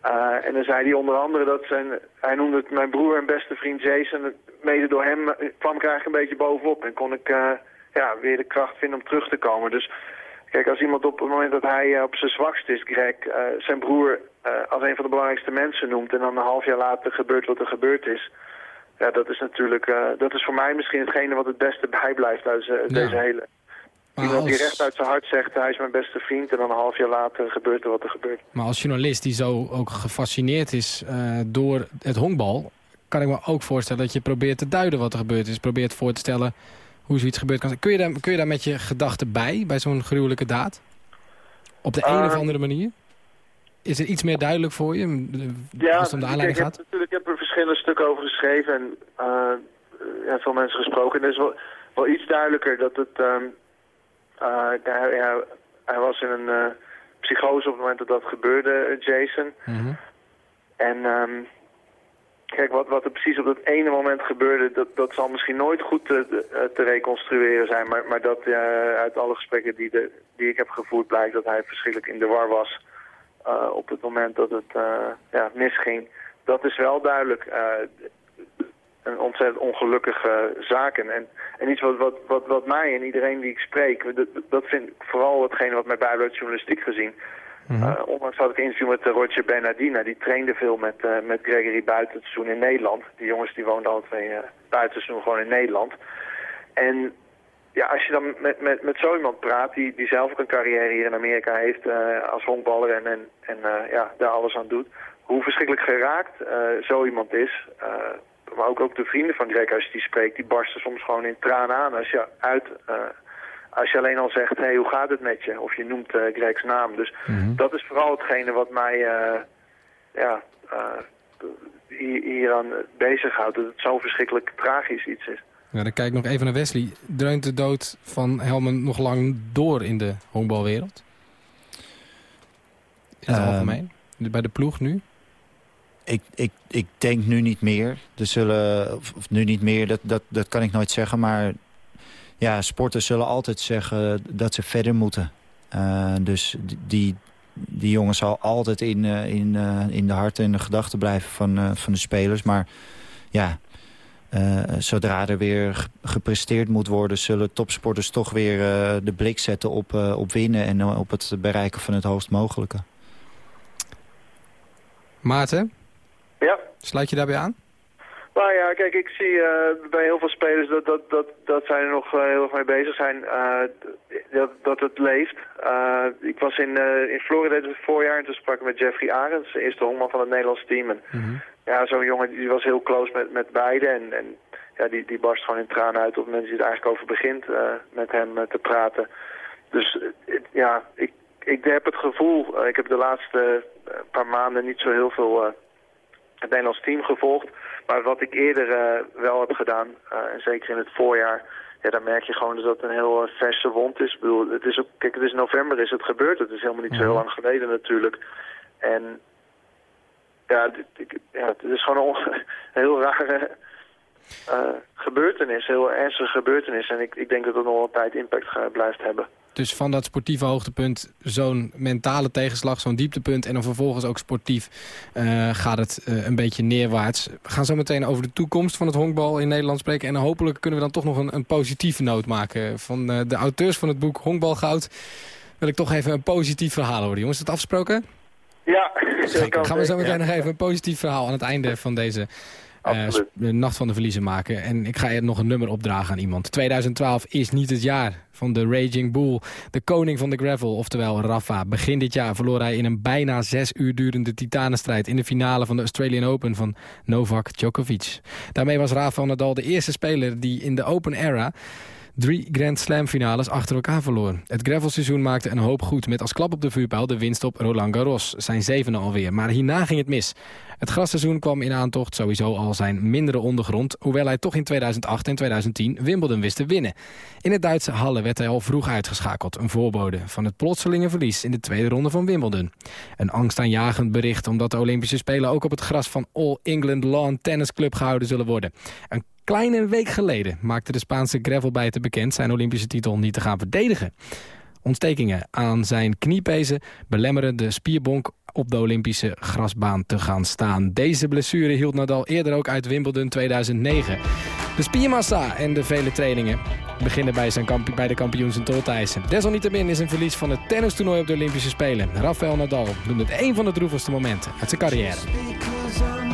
Eh, en dan zei hij onder andere dat zijn, hij noemde het mijn broer en beste vriend Jason. Mede door hem eh, kwam ik eigenlijk een beetje bovenop en kon ik ja, weer de kracht vinden om terug te komen. Dus kijk, als iemand op het moment dat hij op zijn zwakst is, Greg, zijn broer als een van de belangrijkste mensen noemt en dan een half jaar later gebeurt wat er gebeurd is. Ja, dat is natuurlijk, eh, dat is voor mij misschien hetgene wat het beste bijblijft uit Ja. deze hele... Maar Iemand die recht uit zijn hart zegt, hij is mijn beste vriend en dan een half jaar later gebeurt er wat er gebeurt. Maar als journalist die zo ook gefascineerd is eh, door het honkbal... kan ik me ook voorstellen dat je probeert te duiden wat er gebeurd is. Probeert voor te stellen hoe zoiets gebeurd kan zijn. Kun je daar, kun je daar met je gedachten bij, bij zo'n gruwelijke daad? Op de een Eh, of andere manier? Is er iets meer duidelijk voor je, eh, als het om de aanleiding gaat? Verschillende stukken over geschreven en eh, ja, veel mensen gesproken. En er is wel, wel iets duidelijker dat het... ehm, eh, hij, ja, hij was in een eh, psychose op het moment dat dat gebeurde, Jason. Mhm. En ehm, kijk, wat, wat er precies op dat ene moment gebeurde, dat, dat zal misschien nooit goed te, reconstrueren zijn. Maar, maar dat eh, uit alle gesprekken die, de, die ik heb gevoerd blijkt dat hij verschrikkelijk in de war was op het moment dat het ja, misging. Dat is wel duidelijk. eh, een ontzettend ongelukkige zaak. En, en, iets wat, wat, wat, wat mij en iedereen die ik spreek, dat, dat vind ik vooral hetgene wat mij bijblijft journalistiek gezien. Eh, onlangs had ik een interview met eh, Roger Bernardina. Die trainde veel met, met Gregory buiten het seizoen in Nederland. Die jongens die woonden alle twee eh, buiten het seizoen gewoon in Nederland. En ja, als je dan met, met, met zo iemand praat, die, die zelf ook een carrière hier in Amerika heeft als honkballer en, en, en ja, daar alles aan doet. Hoe verschrikkelijk geraakt eh, zo iemand is. eh, maar ook, ook de vrienden van Greg, als je die spreekt, die barsten soms gewoon in tranen aan. Als je, uit, eh, als je alleen al zegt, hey, hoe gaat het met je? Of je noemt eh Greg's naam. Dus dat is vooral hetgene wat mij eh, ja, eh, hier, hieraan bezighoudt. Dat het zo'n verschrikkelijk tragisch iets is. Ja, dan kijk ik nog even naar Wesley. Dreunt de dood van Helmen nog lang door in de honkbalwereld? In het Ehm, algemeen? Bij de ploeg nu? Ik, ik, ik denk nu niet meer. Er zullen, of, nu niet meer, dat, dat, dat kan ik nooit zeggen. Maar ja, sporters zullen altijd zeggen dat ze verder moeten. Eh, dus die, die jongen zal altijd in, eh, in, eh, in de harten en de gedachten blijven van, van de spelers. Maar ja, zodra er weer ge- gepresteerd moet worden... zullen topsporters toch weer de blik zetten op, op winnen... en op het bereiken van het hoogst mogelijke. Maarten, Ja. sluit je daarbij aan? Nou ja, kijk, ik zie eh, bij heel veel spelers dat, dat, dat, dat zij er nog eh, heel erg mee bezig zijn, eh, dat, dat het leeft. Ik was in, in Florida dit voorjaar en toen sprak ik met Jeffrey Arends, de eerste honkman van het Nederlands team. En, Ja, zo'n jongen die was heel close met, met beiden en, en ja, die, die barst gewoon in tranen uit op het moment dat je er eigenlijk over begint met hem te praten. Dus het- ja, ik, ik heb het gevoel, ik heb de laatste paar maanden niet zo heel veel het Nederlands team gevolgd. Maar wat ik eerder eh, wel heb gedaan, eh, en zeker in het voorjaar, ja, dan merk je gewoon dat dat een heel eh, verse wond is. Ik bedoel, het is ook, kijk, het is november is het gebeurd. Het is helemaal niet zo heel lang geleden natuurlijk. En ja, dit- ja het is gewoon een heel rare eh, gebeurtenis, heel ernstige gebeurtenis. En ik, ik denk dat het nog wel een tijd impact gaat- blijft hebben. Dus van dat sportieve hoogtepunt zo'n mentale tegenslag, zo'n dieptepunt... en dan vervolgens ook sportief eh, gaat het eh, een beetje neerwaarts. We gaan zo meteen over de toekomst van het honkbal in Nederland spreken. En hopelijk kunnen we dan toch nog een, een positieve noot maken. Van eh, de auteurs van het boek Honkbalgoud wil ik toch even een positief verhaal horen. Jongens, is dat afgesproken? Ja, gaan we zo meteen nog even een positief verhaal aan het einde van deze uh, de Nacht van de Verliezen maken. En ik ga je nog een nummer opdragen aan iemand. 2012 is niet het jaar van de Raging Bull. De koning van de gravel, oftewel Rafa. Begin dit jaar verloor hij in een bijna zes uur durende titanenstrijd... in de finale van de Australian Open van Novak Djokovic. Daarmee was Rafa Nadal de eerste speler die in de Open Era drie Grand Slam finales achter elkaar verloor. Het gravelseizoen maakte een hoop goed met als klap op de vuurpijl de winst op Roland Garros, zijn zevende alweer. Maar hierna ging het mis. Het grasseizoen kwam in aantocht, sowieso al zijn mindere ondergrond... hoewel hij toch in 2008 en 2010 Wimbledon wist te winnen. In het Duitse Halle werd hij al vroeg uitgeschakeld. Een voorbode van het plotselinge verlies in de tweede ronde van Wimbledon. Een angstaanjagend bericht omdat de Olympische Spelen... ook op het gras van All England Lawn Tennis Club gehouden zullen worden. Kleine week geleden maakte de Spaanse gravelbijter bekend... zijn Olympische titel niet te gaan verdedigen. Ontstekingen aan zijn kniepezen belemmeren de spierbonk op de Olympische grasbaan te gaan staan. Deze blessure hield Nadal eerder ook uit Wimbledon 2009. De spiermassa en de vele trainingen beginnen bij, zijn bij de kampioens en toltijsen. Desalniettemin is een verlies van het tennistoernooi op de Olympische Spelen. Rafael Nadal noemt het een van de droevigste momenten uit zijn carrière.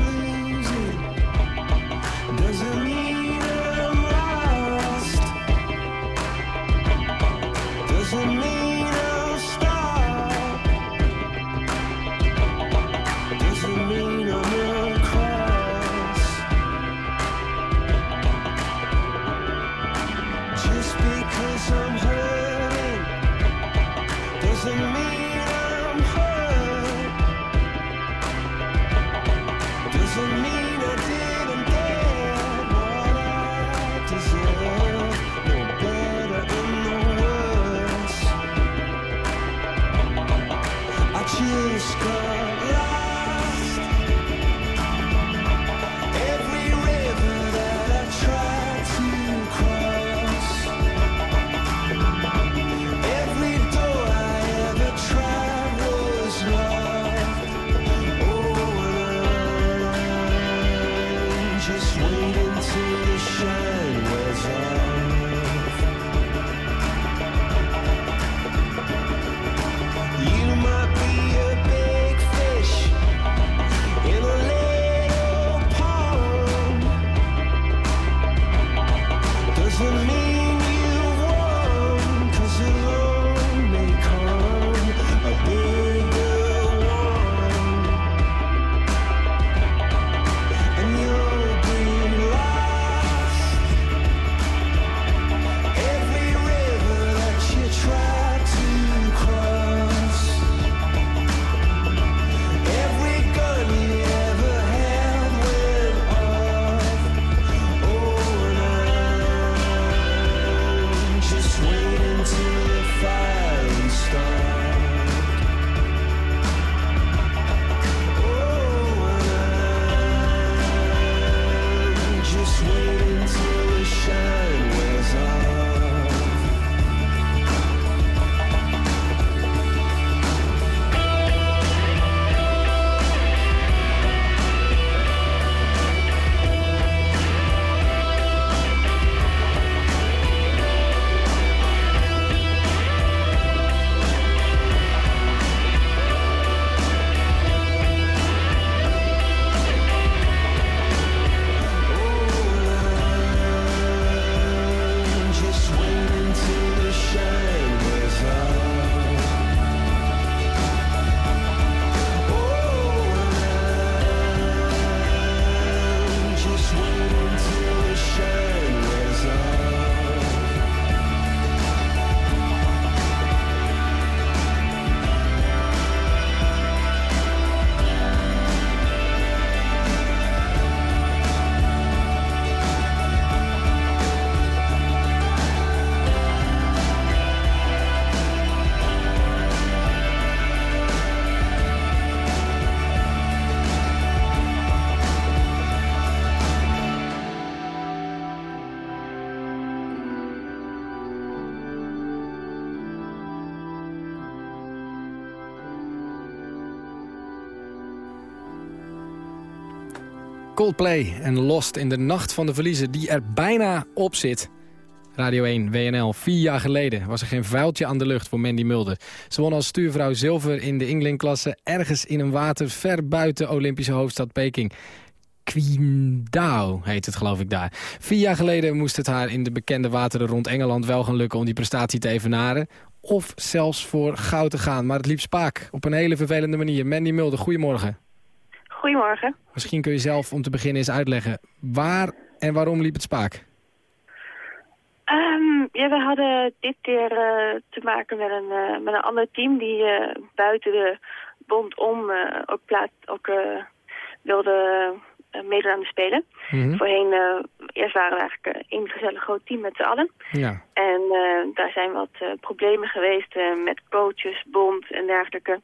Coldplay en Lost in de nacht van de verliezen die er bijna op zit. Radio 1, WNL. Vier jaar geleden was er geen vuiltje aan de lucht voor Mandy Mulder. Ze won als stuurvrouw zilver in de Ingling-klasse... ergens in een water ver buiten Olympische hoofdstad Peking. Qingdao heet het geloof ik daar. Vier jaar geleden moest het haar in de bekende wateren rond Engeland wel gaan lukken... om die prestatie te evenaren. Of zelfs voor goud te gaan. Maar het liep spaak op een hele vervelende manier. Mandy Mulder, goedemorgen. Goedemorgen. Misschien kun je zelf om te beginnen eens uitleggen... waar en waarom liep het spaak? Um, ja, we hadden dit keer uh, te maken met een, uh, met een ander team die uh, buiten de bond om ook, plaats, ook wilde meedoen aan de Spelen. Mm -hmm. Voorheen, eerst waren we eigenlijk één gezellig groot team met z'n allen. Ja. En daar zijn wat problemen geweest met coaches, bond en dergelijke.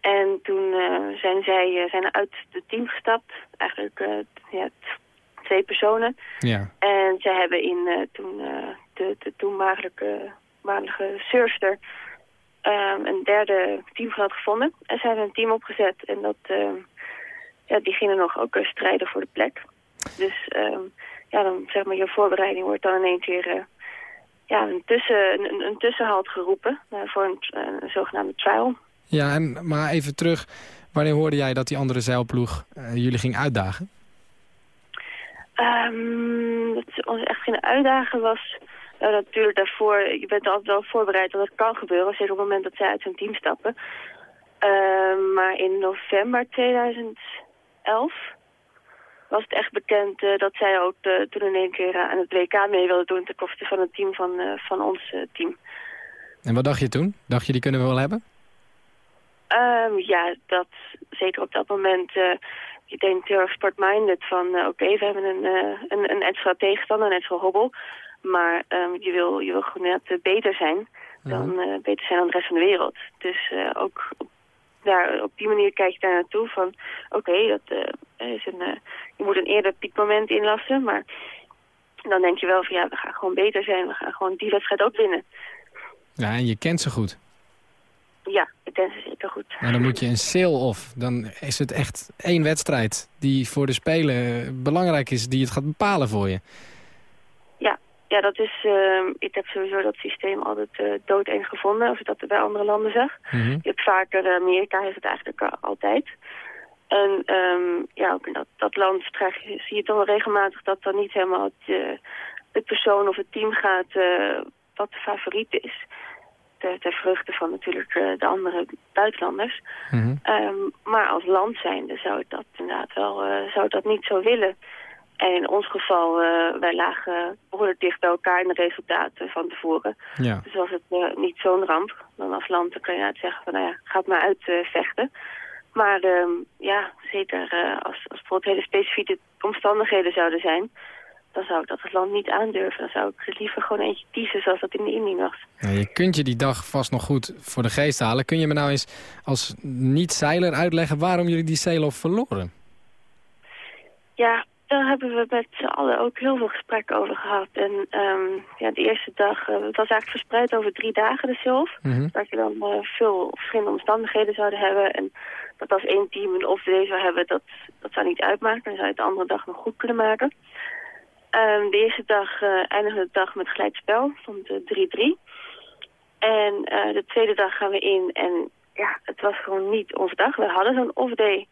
En toen zijn zij zijn uit het team gestapt. Eigenlijk ja, twee personen. Ja. En zij hebben in toen de, de toenmalige malige surfster um, een derde teamgenoot gevonden. En ze hebben een team opgezet en dat, uh, ja, die gingen nog ook strijden voor de plek. Dus um, ja, dan zeg maar je voorbereiding wordt dan in één keer ja, een, tussen, een, een tussenhalt geroepen voor een, een, zogenaamde trial. Ja, en, maar even terug. Wanneer hoorde jij dat die andere zeilploeg jullie ging uitdagen? Um, dat ons echt geen uitdagen was. Uh, natuurlijk daarvoor, je bent altijd wel voorbereid dat het kan gebeuren. Zeker op het moment dat zij uit zijn team stappen. Uh, maar in november 2011 was het echt bekend uh, dat zij ook uh, toen in één keer aan het WK mee wilde doen ten koste van het team van, van ons team. En wat dacht je toen? Dacht je die kunnen we wel hebben? Um, ja, dat zeker op dat moment je denkt heel erg sportminded van uh, oké, okay, we hebben een, uh, een, een extra tegenstander, een extra hobbel. Maar um, je, wil, je wil gewoon net beter zijn dan, uh, beter zijn dan de rest van de wereld. Dus ook op, daar, op die manier kijk je daar naartoe van oké, okay, dat is een, je moet een eerder piekmoment inlassen. Maar dan denk je wel van ja, we gaan gewoon beter zijn. We gaan gewoon die wedstrijd ook winnen. Ja, en je kent ze goed. Ja, ik ken ze zeker goed. Maar dan moet je een sail-off. Dan is het echt één wedstrijd die voor de Spelen belangrijk is, die het gaat bepalen voor je. Ja, ja dat is, uh, ik heb sowieso dat systeem altijd uh, doodeng gevonden, als ik dat bij andere landen zag. Mm -hmm. Je hebt vaker, Amerika heeft het eigenlijk altijd. En um, ja, ook in dat, dat land krijg zie je toch wel regelmatig dat dan niet helemaal het, uh, de persoon of het team gaat uh, wat de favoriet is ter, ter vruchten van natuurlijk uh, de andere buitenlanders. Mm -hmm. um, maar als land zijnde zou ik dat inderdaad wel uh, zou ik dat niet zo willen. En in ons geval, uh, wij lagen behoorlijk dicht bij elkaar in de resultaten van tevoren. Ja. Dus was het niet zo'n ramp. Dan als land dan kan je het zeggen van, nou ja, ga het maar uitvechten. maar um, ja, zeker als, als bijvoorbeeld hele specifieke omstandigheden zouden zijn dan zou ik dat het land niet aandurven. Dan zou ik liever gewoon eentje kiezen zoals dat in de Indie was. Nou, je kunt je die dag vast nog goed voor de geest halen. Kun je me nou eens als niet-zeiler uitleggen waarom jullie die zeelof verloren? Ja, daar hebben we met z'n allen ook heel veel gesprekken over gehad. En um, ja, de eerste dag, uh, het was eigenlijk verspreid over drie dagen de zelf. Mm -hmm. Dat je dan uh, veel verschillende omstandigheden zouden hebben. En dat als één team een off-day zou hebben, dat, dat zou niet uitmaken. Dan zou je het de andere dag nog goed kunnen maken. Um, de eerste dag uh, eindigde de dag met gelijkspel, stond 3-3. En uh, de tweede dag gaan we in en ja, het was gewoon niet onze dag. We hadden zo'n off-day.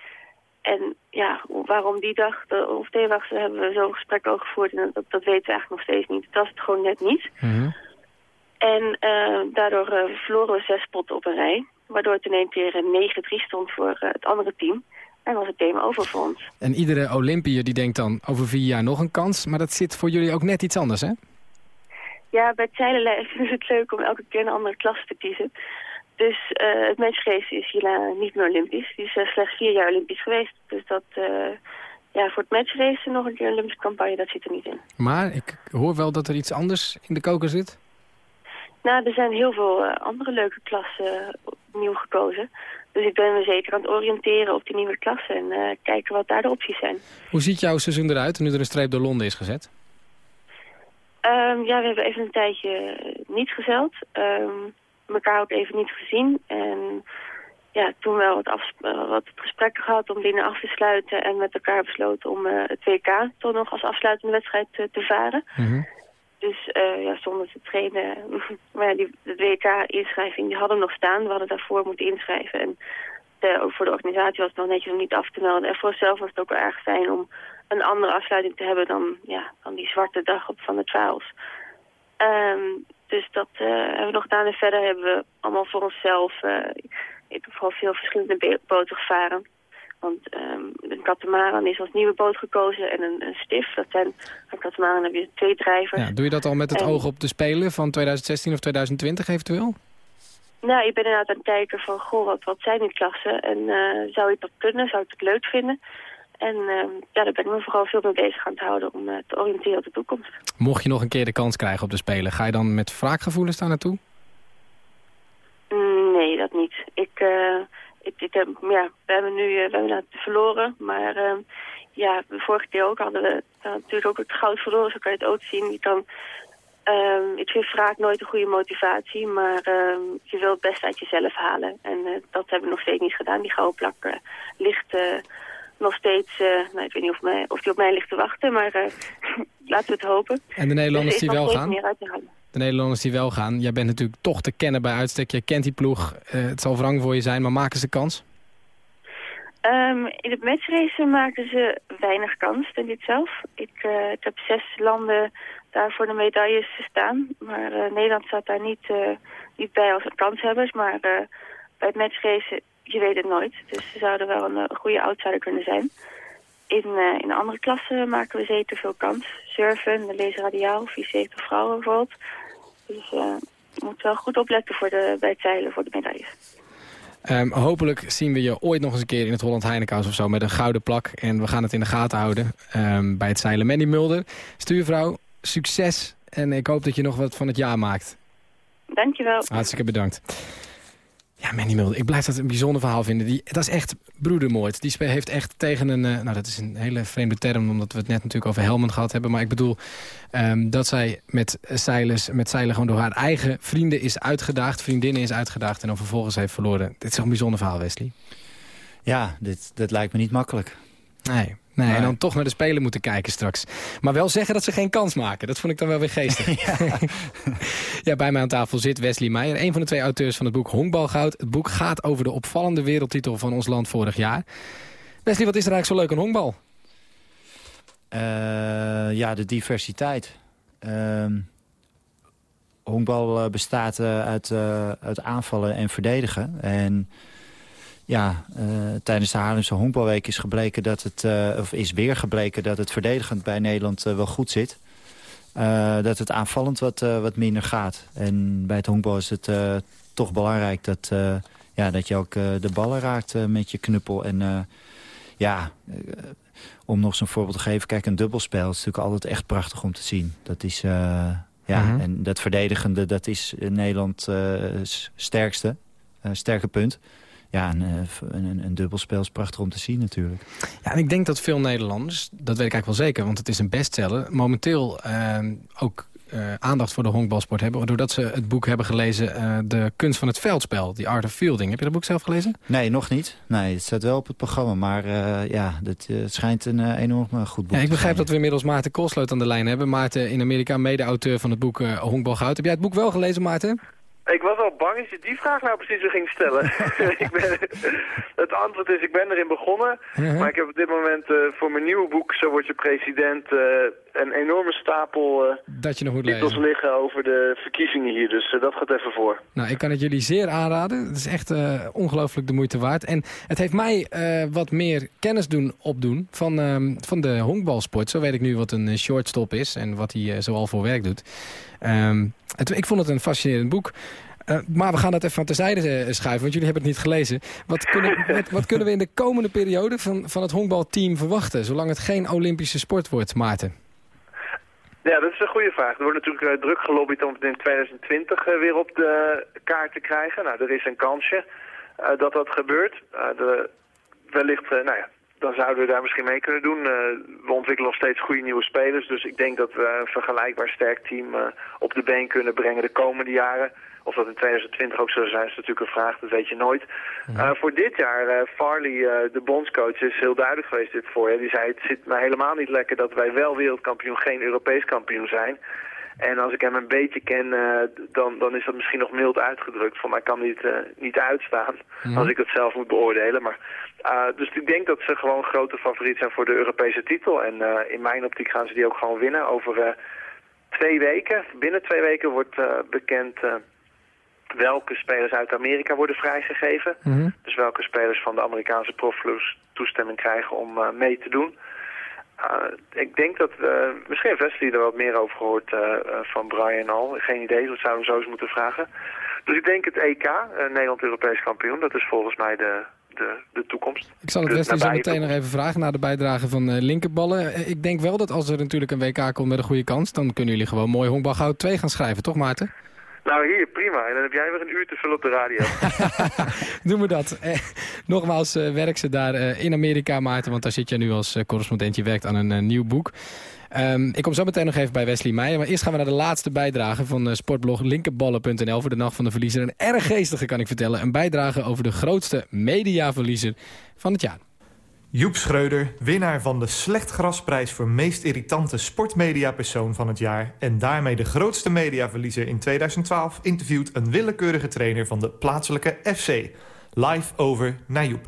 En ja, waarom die dag de off-day was, daar hebben we zo'n gesprek over gevoerd. En dat, dat weten we eigenlijk nog steeds niet. Dat was het gewoon net niet. Mm -hmm. En uh, daardoor verloren we zes potten op een rij. Waardoor het in één keer 9-3 stond voor het andere team. En was het game over voor ons. En iedere Olympiër die denkt dan over vier jaar nog een kans. Maar dat zit voor jullie ook net iets anders, hè? Ja, bij het zeilen is het leuk om elke keer een andere klasse te kiezen. Dus uh, het matchrace is hierna niet meer Olympisch. Die is uh, slechts vier jaar Olympisch geweest. Dus dat, uh, ja, voor het matchrace nog een keer een Olympische campagne, dat zit er niet in. Maar ik hoor wel dat er iets anders in de koker zit. Nou, er zijn heel veel andere leuke klassen opnieuw gekozen. Dus ik ben me zeker aan het oriënteren op die nieuwe klasse en uh, kijken wat daar de opties zijn. Hoe ziet jouw seizoen eruit, nu er een streep door Londen is gezet? Um, ja, we hebben even een tijdje niet gezeld. Um, elkaar ook even niet gezien. En ja, toen wel wat, eh, wat gesprekken gehad om dingen af te sluiten. En met elkaar besloten om eh, het WK toch nog als afsluitende wedstrijd eh, te varen. Dus eh, ja, zonder te trainen. maar ja, die, de WK-inschrijving hadden we nog staan. We hadden daarvoor moeten inschrijven. En ook voor de organisatie was het nog netjes om niet af te melden. En voor onszelf was het ook wel erg fijn om een andere afsluiting te hebben dan, ja, dan die zwarte dag op van de trials. Ehm, dus dat eh, hebben we nog gedaan. En verder hebben we allemaal voor onszelf... eh, ik heb vooral veel verschillende boten gevaren. Want ehm, een katamaran is als nieuwe boot gekozen en een, een stif. Dat zijn, een katamaran heb je twee drijvers. Ja, doe je dat al met het En- oog op de Spelen van 2016 of 2020 eventueel? Nou, ik ben inderdaad aan het kijken van, goh, wat, wat zijn die klassen? En eh, zou ik dat kunnen? Zou ik het leuk vinden? En ehm, ja, daar ben ik me vooral veel mee bezig aan te houden om eh, te oriënteren op de toekomst. Mocht je nog een keer de kans krijgen op de Spelen, ga je dan met wraakgevoelens daar naartoe? Mm, Nee, dat niet. Ik, eh, ik, ik heb, ja, we hebben nu eh, we hebben het verloren, maar ehm, ja, de vorige keer ook hadden we natuurlijk ook het goud verloren, zo kan je het ook zien. Je kan, ehm, ik vind wraak nooit een goede motivatie, maar ehm, je wil het best uit jezelf halen. En eh, dat hebben we nog steeds niet gedaan. Die gouden plak eh, ligt nog steeds, nou, ik weet niet of, mij, of die op mij ligt te wachten, maar laten we het hopen. En de Nederlanders Dus die wel gaan? meer uit te halen. De Nederlanders die wel gaan, jij bent natuurlijk toch te kennen bij uitstek. Je kent die ploeg, eh, het zal wrang voor je zijn, maar maken ze kans? Ehm, in het matchrace maken ze weinig kans, denk ik zelf. Ik, eh, ik heb zes landen daar voor de medailles staan. Maar eh, Nederland staat daar niet, niet bij als kanshebbers. Maar bij het matchrace, je weet het nooit. Dus ze zouden wel een, goede outsider kunnen zijn. In, eh, in andere klassen maken we zeker veel kans. Surfen, de laser radiaal, 74 vrouwen bijvoorbeeld. Dus je moet wel goed opletten voor de, bij het zeilen voor de medailles. Ehm, hopelijk zien we je ooit nog eens een keer in het Holland Heinekenhuis of zo met een gouden plak. En we gaan het in de gaten houden ehm, bij het zeilen. Mandy Mulder, stuurvrouw, succes. En ik hoop dat je nog wat van het jaar maakt. Dankjewel. Hartstikke bedankt. Ja, Mandy Mulder, ik blijf dat een bijzonder verhaal vinden. Die, dat is echt broedermoord. Die heeft echt tegen een... eh, nou, dat is een hele vreemde term, omdat we het net natuurlijk over Helmen gehad hebben. Maar ik bedoel ehm, dat zij met zeilen, met zeilen gewoon door haar eigen vrienden is uitgedaagd. Vriendinnen is uitgedaagd en dan vervolgens heeft verloren. Dit is toch een bijzonder verhaal, Wesley? Ja, dit, dit lijkt me niet makkelijk. Nee. Nee, en dan toch naar de Spelen moeten kijken straks. Maar wel zeggen dat ze geen kans maken. Dat vond ik dan wel weer geestig. ja. bij mij aan tafel zit Wesley Meijer. Een van de twee auteurs van het boek Honkbalgoud. Het boek gaat over de opvallende wereldtitel van ons land vorig jaar. Wesley, wat is er eigenlijk zo leuk aan honkbal? Eh, ja, de diversiteit. Ehm honkbal eh, bestaat eh, uit, eh, uit aanvallen en verdedigen. En ja, eh, tijdens de Haarlemse Honkbalweek is gebleken dat het, eh, of is weer gebleken dat het verdedigend bij Nederland eh, wel goed zit. Dat het aanvallend wat, wat minder gaat. En bij het honkbal is het toch belangrijk dat, ja, dat je ook de ballen raakt met je knuppel. En ja, om nog zo'n voorbeeld te geven, kijk, een dubbelspel is natuurlijk altijd echt prachtig om te zien. Dat is, ja, Mhm. en dat verdedigende, dat is Nederland sterkste, sterke punt. Ja, een, eh, v- een, een dubbelspel is prachtig om te zien natuurlijk. Ja, en ik denk dat veel Nederlanders, dat weet ik eigenlijk wel zeker... want het is een bestseller, momenteel ehm, ook eh, aandacht voor de honkbalsport hebben... doordat ze het boek hebben gelezen eh, De kunst van het veldspel, The Art of Fielding. Heb je dat boek zelf gelezen? Nee, nog niet. Nee, het staat wel op het programma. Maar ja, het schijnt een enorm goed boek Ja, ik te begrijp zijn. dat we inmiddels Maarten Koolsloot aan de lijn hebben. Maarten in Amerika, mede-auteur van het boek eh, Honkbalgoud. Heb jij het boek wel gelezen, Maarten? Ik was al bang dat je die vraag nou precies ging stellen. ik ben, het antwoord is, ik ben erin begonnen. Mhm. Maar ik heb op dit moment eh, voor mijn nieuwe boek, Zo word je president, eh, een enorme stapel eh, Dat je nog moet titels lezen. liggen over de verkiezingen hier. Dus dat gaat even voor. Nou, ik kan het jullie zeer aanraden. Het is echt ongelooflijk de moeite waard. En het heeft mij wat meer kennis doen opdoen van, ehm, van de honkbalsport. Zo weet ik nu wat een shortstop is en wat hij zoal voor werk doet. Ehm, ik vond het een fascinerend boek. Eh, maar we gaan dat even van terzijde eh, schuiven, want jullie hebben het niet gelezen. Wat kunnen, wat, wat kunnen we in de komende periode van, van het honkbalteam verwachten... zolang het geen Olympische sport wordt, Maarten? Ja, dat is een goede vraag. Er wordt natuurlijk eh, druk gelobbyd om het in 2020 eh, weer op de kaart te krijgen. Nou, er is een kansje dat dat gebeurt. De, wellicht, nou ja, dan zouden we daar misschien mee kunnen doen. Eh, we ontwikkelen nog steeds goede nieuwe spelers. Dus ik denk dat we een vergelijkbaar sterk team eh, op de been kunnen brengen de komende jaren. Of dat in 2020 ook zo zijn, is natuurlijk een vraag. Dat weet je nooit. Uh, voor dit jaar, Farley, de bondscoach, is heel duidelijk geweest dit voorjaar. Die zei, het zit mij helemaal niet lekker dat wij wel wereldkampioen, geen Europees kampioen zijn. En als ik hem een beetje ken, uh, dan, dan is dat misschien nog mild uitgedrukt. Voor mij kan hij het uh, niet uitstaan, Mhm. als ik het zelf moet beoordelen. Maar, uh, dus ik denk dat ze gewoon grote favoriet zijn voor de Europese titel. En in mijn optiek gaan ze die ook gewoon winnen. Over twee weken, binnen twee weken wordt bekend welke spelers uit Amerika worden vrijgegeven. Mhm. Dus welke spelers van de Amerikaanse profclubs toestemming krijgen om mee te doen. Uh, ik denk dat, uh, misschien heeft Wesley er wat meer over gehoord uh, van Brian al. Geen idee, dat zouden we zo eens moeten vragen. Dus ik denk het EK, Nederland-Europees kampioen, dat is volgens mij de, de, de toekomst. Ik zal het Wesley zo meteen nog even vragen naar de bijdrage van linkerballen. Ik denk wel dat als er natuurlijk een WK komt met een goede kans... dan kunnen jullie gewoon mooi honkbalgoud 2 gaan schrijven, toch Maarten? Nou hier, prima. En dan heb jij weer een uur te vullen op de radio. Doen we dat. Eh, nogmaals, eh, werk ze daar eh, in Amerika, Maarten. Want daar zit je nu als uh, correspondent. Je werkt aan een nieuw boek. Um, ik kom zo meteen nog even bij Wesley Meijer. Maar eerst gaan we naar de laatste bijdrage van sportblog linkerballen.nl... voor de Nacht van de Verliezer. Een erg geestige, kan ik vertellen. Een bijdrage over de grootste mediaverliezer van het jaar. Joep Schreuder, winnaar van de Slecht Grasprijs voor meest irritante sportmediapersoon van het jaar... en daarmee de grootste mediaverliezer in 2012... interviewt een willekeurige trainer van de plaatselijke FC. Live over naar Joep.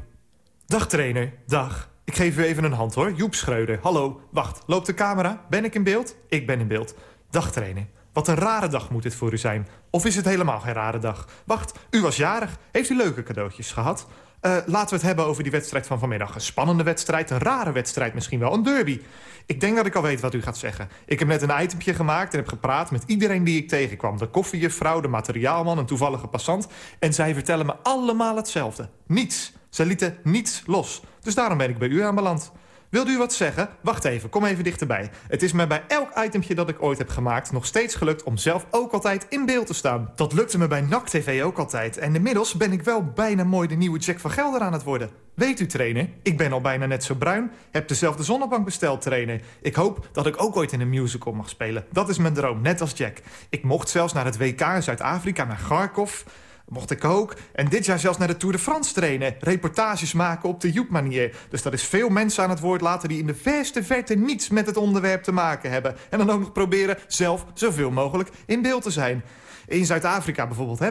Dag trainer, dag. Ik geef u even een hand hoor. Joep Schreuder, hallo. Wacht, loopt de camera? Ben ik in beeld? Ik ben in beeld. Dag trainer. Wat een rare dag moet dit voor u zijn. Of is het helemaal geen rare dag? Wacht, u was jarig. Heeft u leuke cadeautjes gehad? Uh, laten we het hebben over die wedstrijd van vanmiddag. Een spannende wedstrijd, een rare wedstrijd misschien wel, een derby. Ik denk dat ik al weet wat u gaat zeggen. Ik heb net een itempje gemaakt en heb gepraat met iedereen die ik tegenkwam. De koffiejuffrouw, de materiaalman, een toevallige passant. En zij vertellen me allemaal hetzelfde. Niets. Ze lieten niets los. Dus daarom ben ik bij u aanbeland. Wilt u wat zeggen? Wacht even, kom even dichterbij. Het is me bij elk itempje dat ik ooit heb gemaakt... nog steeds gelukt om zelf ook altijd in beeld te staan. Dat lukte me bij NAC TV ook altijd. En inmiddels ben ik wel bijna mooi de nieuwe Jack van Gelder aan het worden. Weet u, trainer, ik ben al bijna net zo bruin. Heb dezelfde zonnebank besteld, trainer. Ik hoop dat ik ook ooit in een musical mag spelen. Dat is mijn droom, net als Jack. Ik mocht zelfs naar het WK in Zuid-Afrika, naar Kharkov... Mocht ik ook. En dit jaar zelfs naar de Tour de France trainen. Reportages maken op de Joep-manier. Dus dat is veel mensen aan het woord laten... die in de verste verte niets met het onderwerp te maken hebben. En dan ook nog proberen zelf zoveel mogelijk in beeld te zijn. In Zuid-Afrika bijvoorbeeld, hè,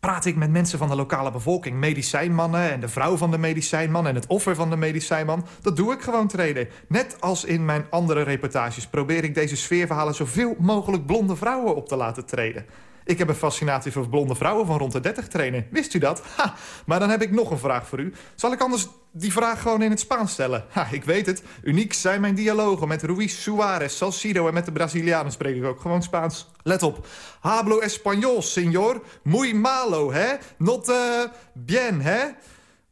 praat ik met mensen van de lokale bevolking. Medicijnmannen en de vrouw van de medicijnman en het offer van de medicijnman. Dat doe ik gewoon trainen. Net als in mijn andere reportages probeer ik deze sfeerverhalen... zoveel mogelijk blonde vrouwen op te laten treden. Ik heb een fascinatie voor blonde vrouwen van rond de 30 trainen. Wist u dat? Ha, maar dan heb ik nog een vraag voor u. Zal ik anders die vraag gewoon in het Spaans stellen? Ha, ik weet het. Uniek zijn mijn dialogen met Ruiz Suarez, Salcido en met de Brazilianen spreek ik ook gewoon Spaans. Let op. Hablo español, señor. Muy malo, hè? Not uh, bien, hè?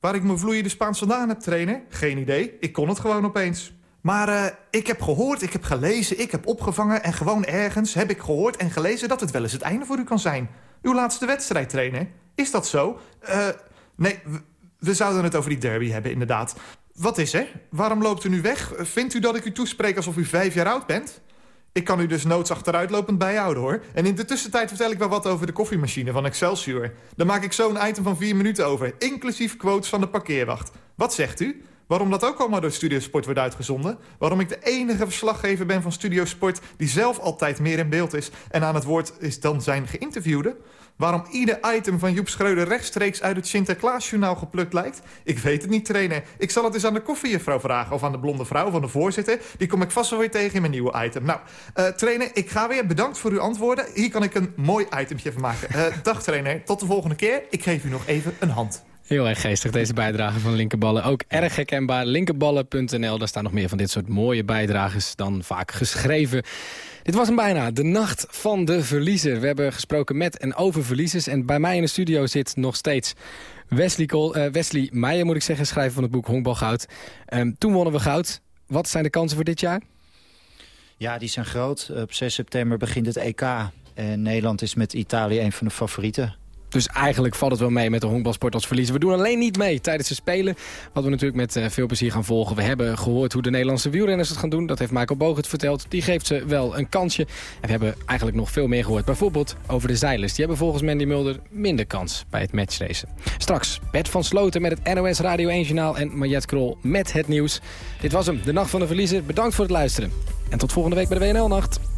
Waar ik mijn vloeiende Spaans vandaan heb trainen? Geen idee. Ik kon het gewoon opeens. Maar uh, ik heb gehoord, ik heb gelezen, ik heb opgevangen... en gewoon ergens heb ik gehoord en gelezen... dat het wel eens het einde voor u kan zijn. Uw laatste wedstrijd, trainer. Is dat zo? Uh, nee, we, zouden het over die derby hebben, inderdaad. Wat is er? Waarom loopt u nu weg? Vindt u dat ik u toespreek alsof u vijf jaar oud bent? Ik kan u dus noods achteruitlopend bijhouden, hoor. En in de tussentijd vertel ik wel wat over de koffiemachine van Excelsior. Daar maak ik zo een item van vier minuten over. Inclusief quotes van de parkeerwacht. Wat zegt u? Waarom dat ook allemaal door Studio Sport wordt uitgezonden? Waarom ik de enige verslaggever ben van Studio Sport... die zelf altijd meer in beeld is en aan het woord is dan zijn geïnterviewde? Waarom ieder item van Joep Schreuder rechtstreeks uit het Sinterklaasjournaal geplukt lijkt? Ik weet het niet, trainer. Ik zal het eens aan de koffiejuffrouw vragen... of aan de blonde vrouw van de voorzitter. Die kom ik vast wel weer tegen in mijn nieuwe item. Nou, uh, trainer, ik ga weer. Bedankt voor uw antwoorden. Hier kan ik een mooi itemje van maken. Uh, dag, trainer. Tot de volgende keer. Ik geef u nog even een hand. Heel erg geestig, deze bijdrage van Linkerballen. Ook erg herkenbaar, linkerballen.nl. Daar staan nog meer van dit soort mooie bijdrages dan vaak geschreven. Dit was hem bijna, de nacht van de verliezer. We hebben gesproken met en over verliezers. En bij mij in de studio zit nog steeds Wesley, Col uh, Wesley Meijer, moet ik zeggen, schrijver van het boek Honkbalgoud. Um, toen wonnen we goud. Wat zijn de kansen voor dit jaar? Ja, die zijn groot. Op 6 september begint het EK. En Nederland is met Italië een van de favorieten. Dus eigenlijk valt het wel mee met de honkbalsport als verliezen. We doen alleen niet mee tijdens de Spelen. Wat we natuurlijk met uh, veel plezier gaan volgen. We hebben gehoord hoe de Nederlandse wielrenners het gaan doen. Dat heeft Michael Boog verteld. Die geeft ze wel een kansje. En we hebben eigenlijk nog veel meer gehoord. Bijvoorbeeld over de zeilers. Die hebben volgens Mandy Mulder minder kans bij het matchracen. Straks Bert van Sloten met het NOS Radio 1 Journaal. En Mariette Krol met het nieuws. Dit was hem, de Nacht van de Verliezer. Bedankt voor het luisteren. En tot volgende week bij de WNL-nacht.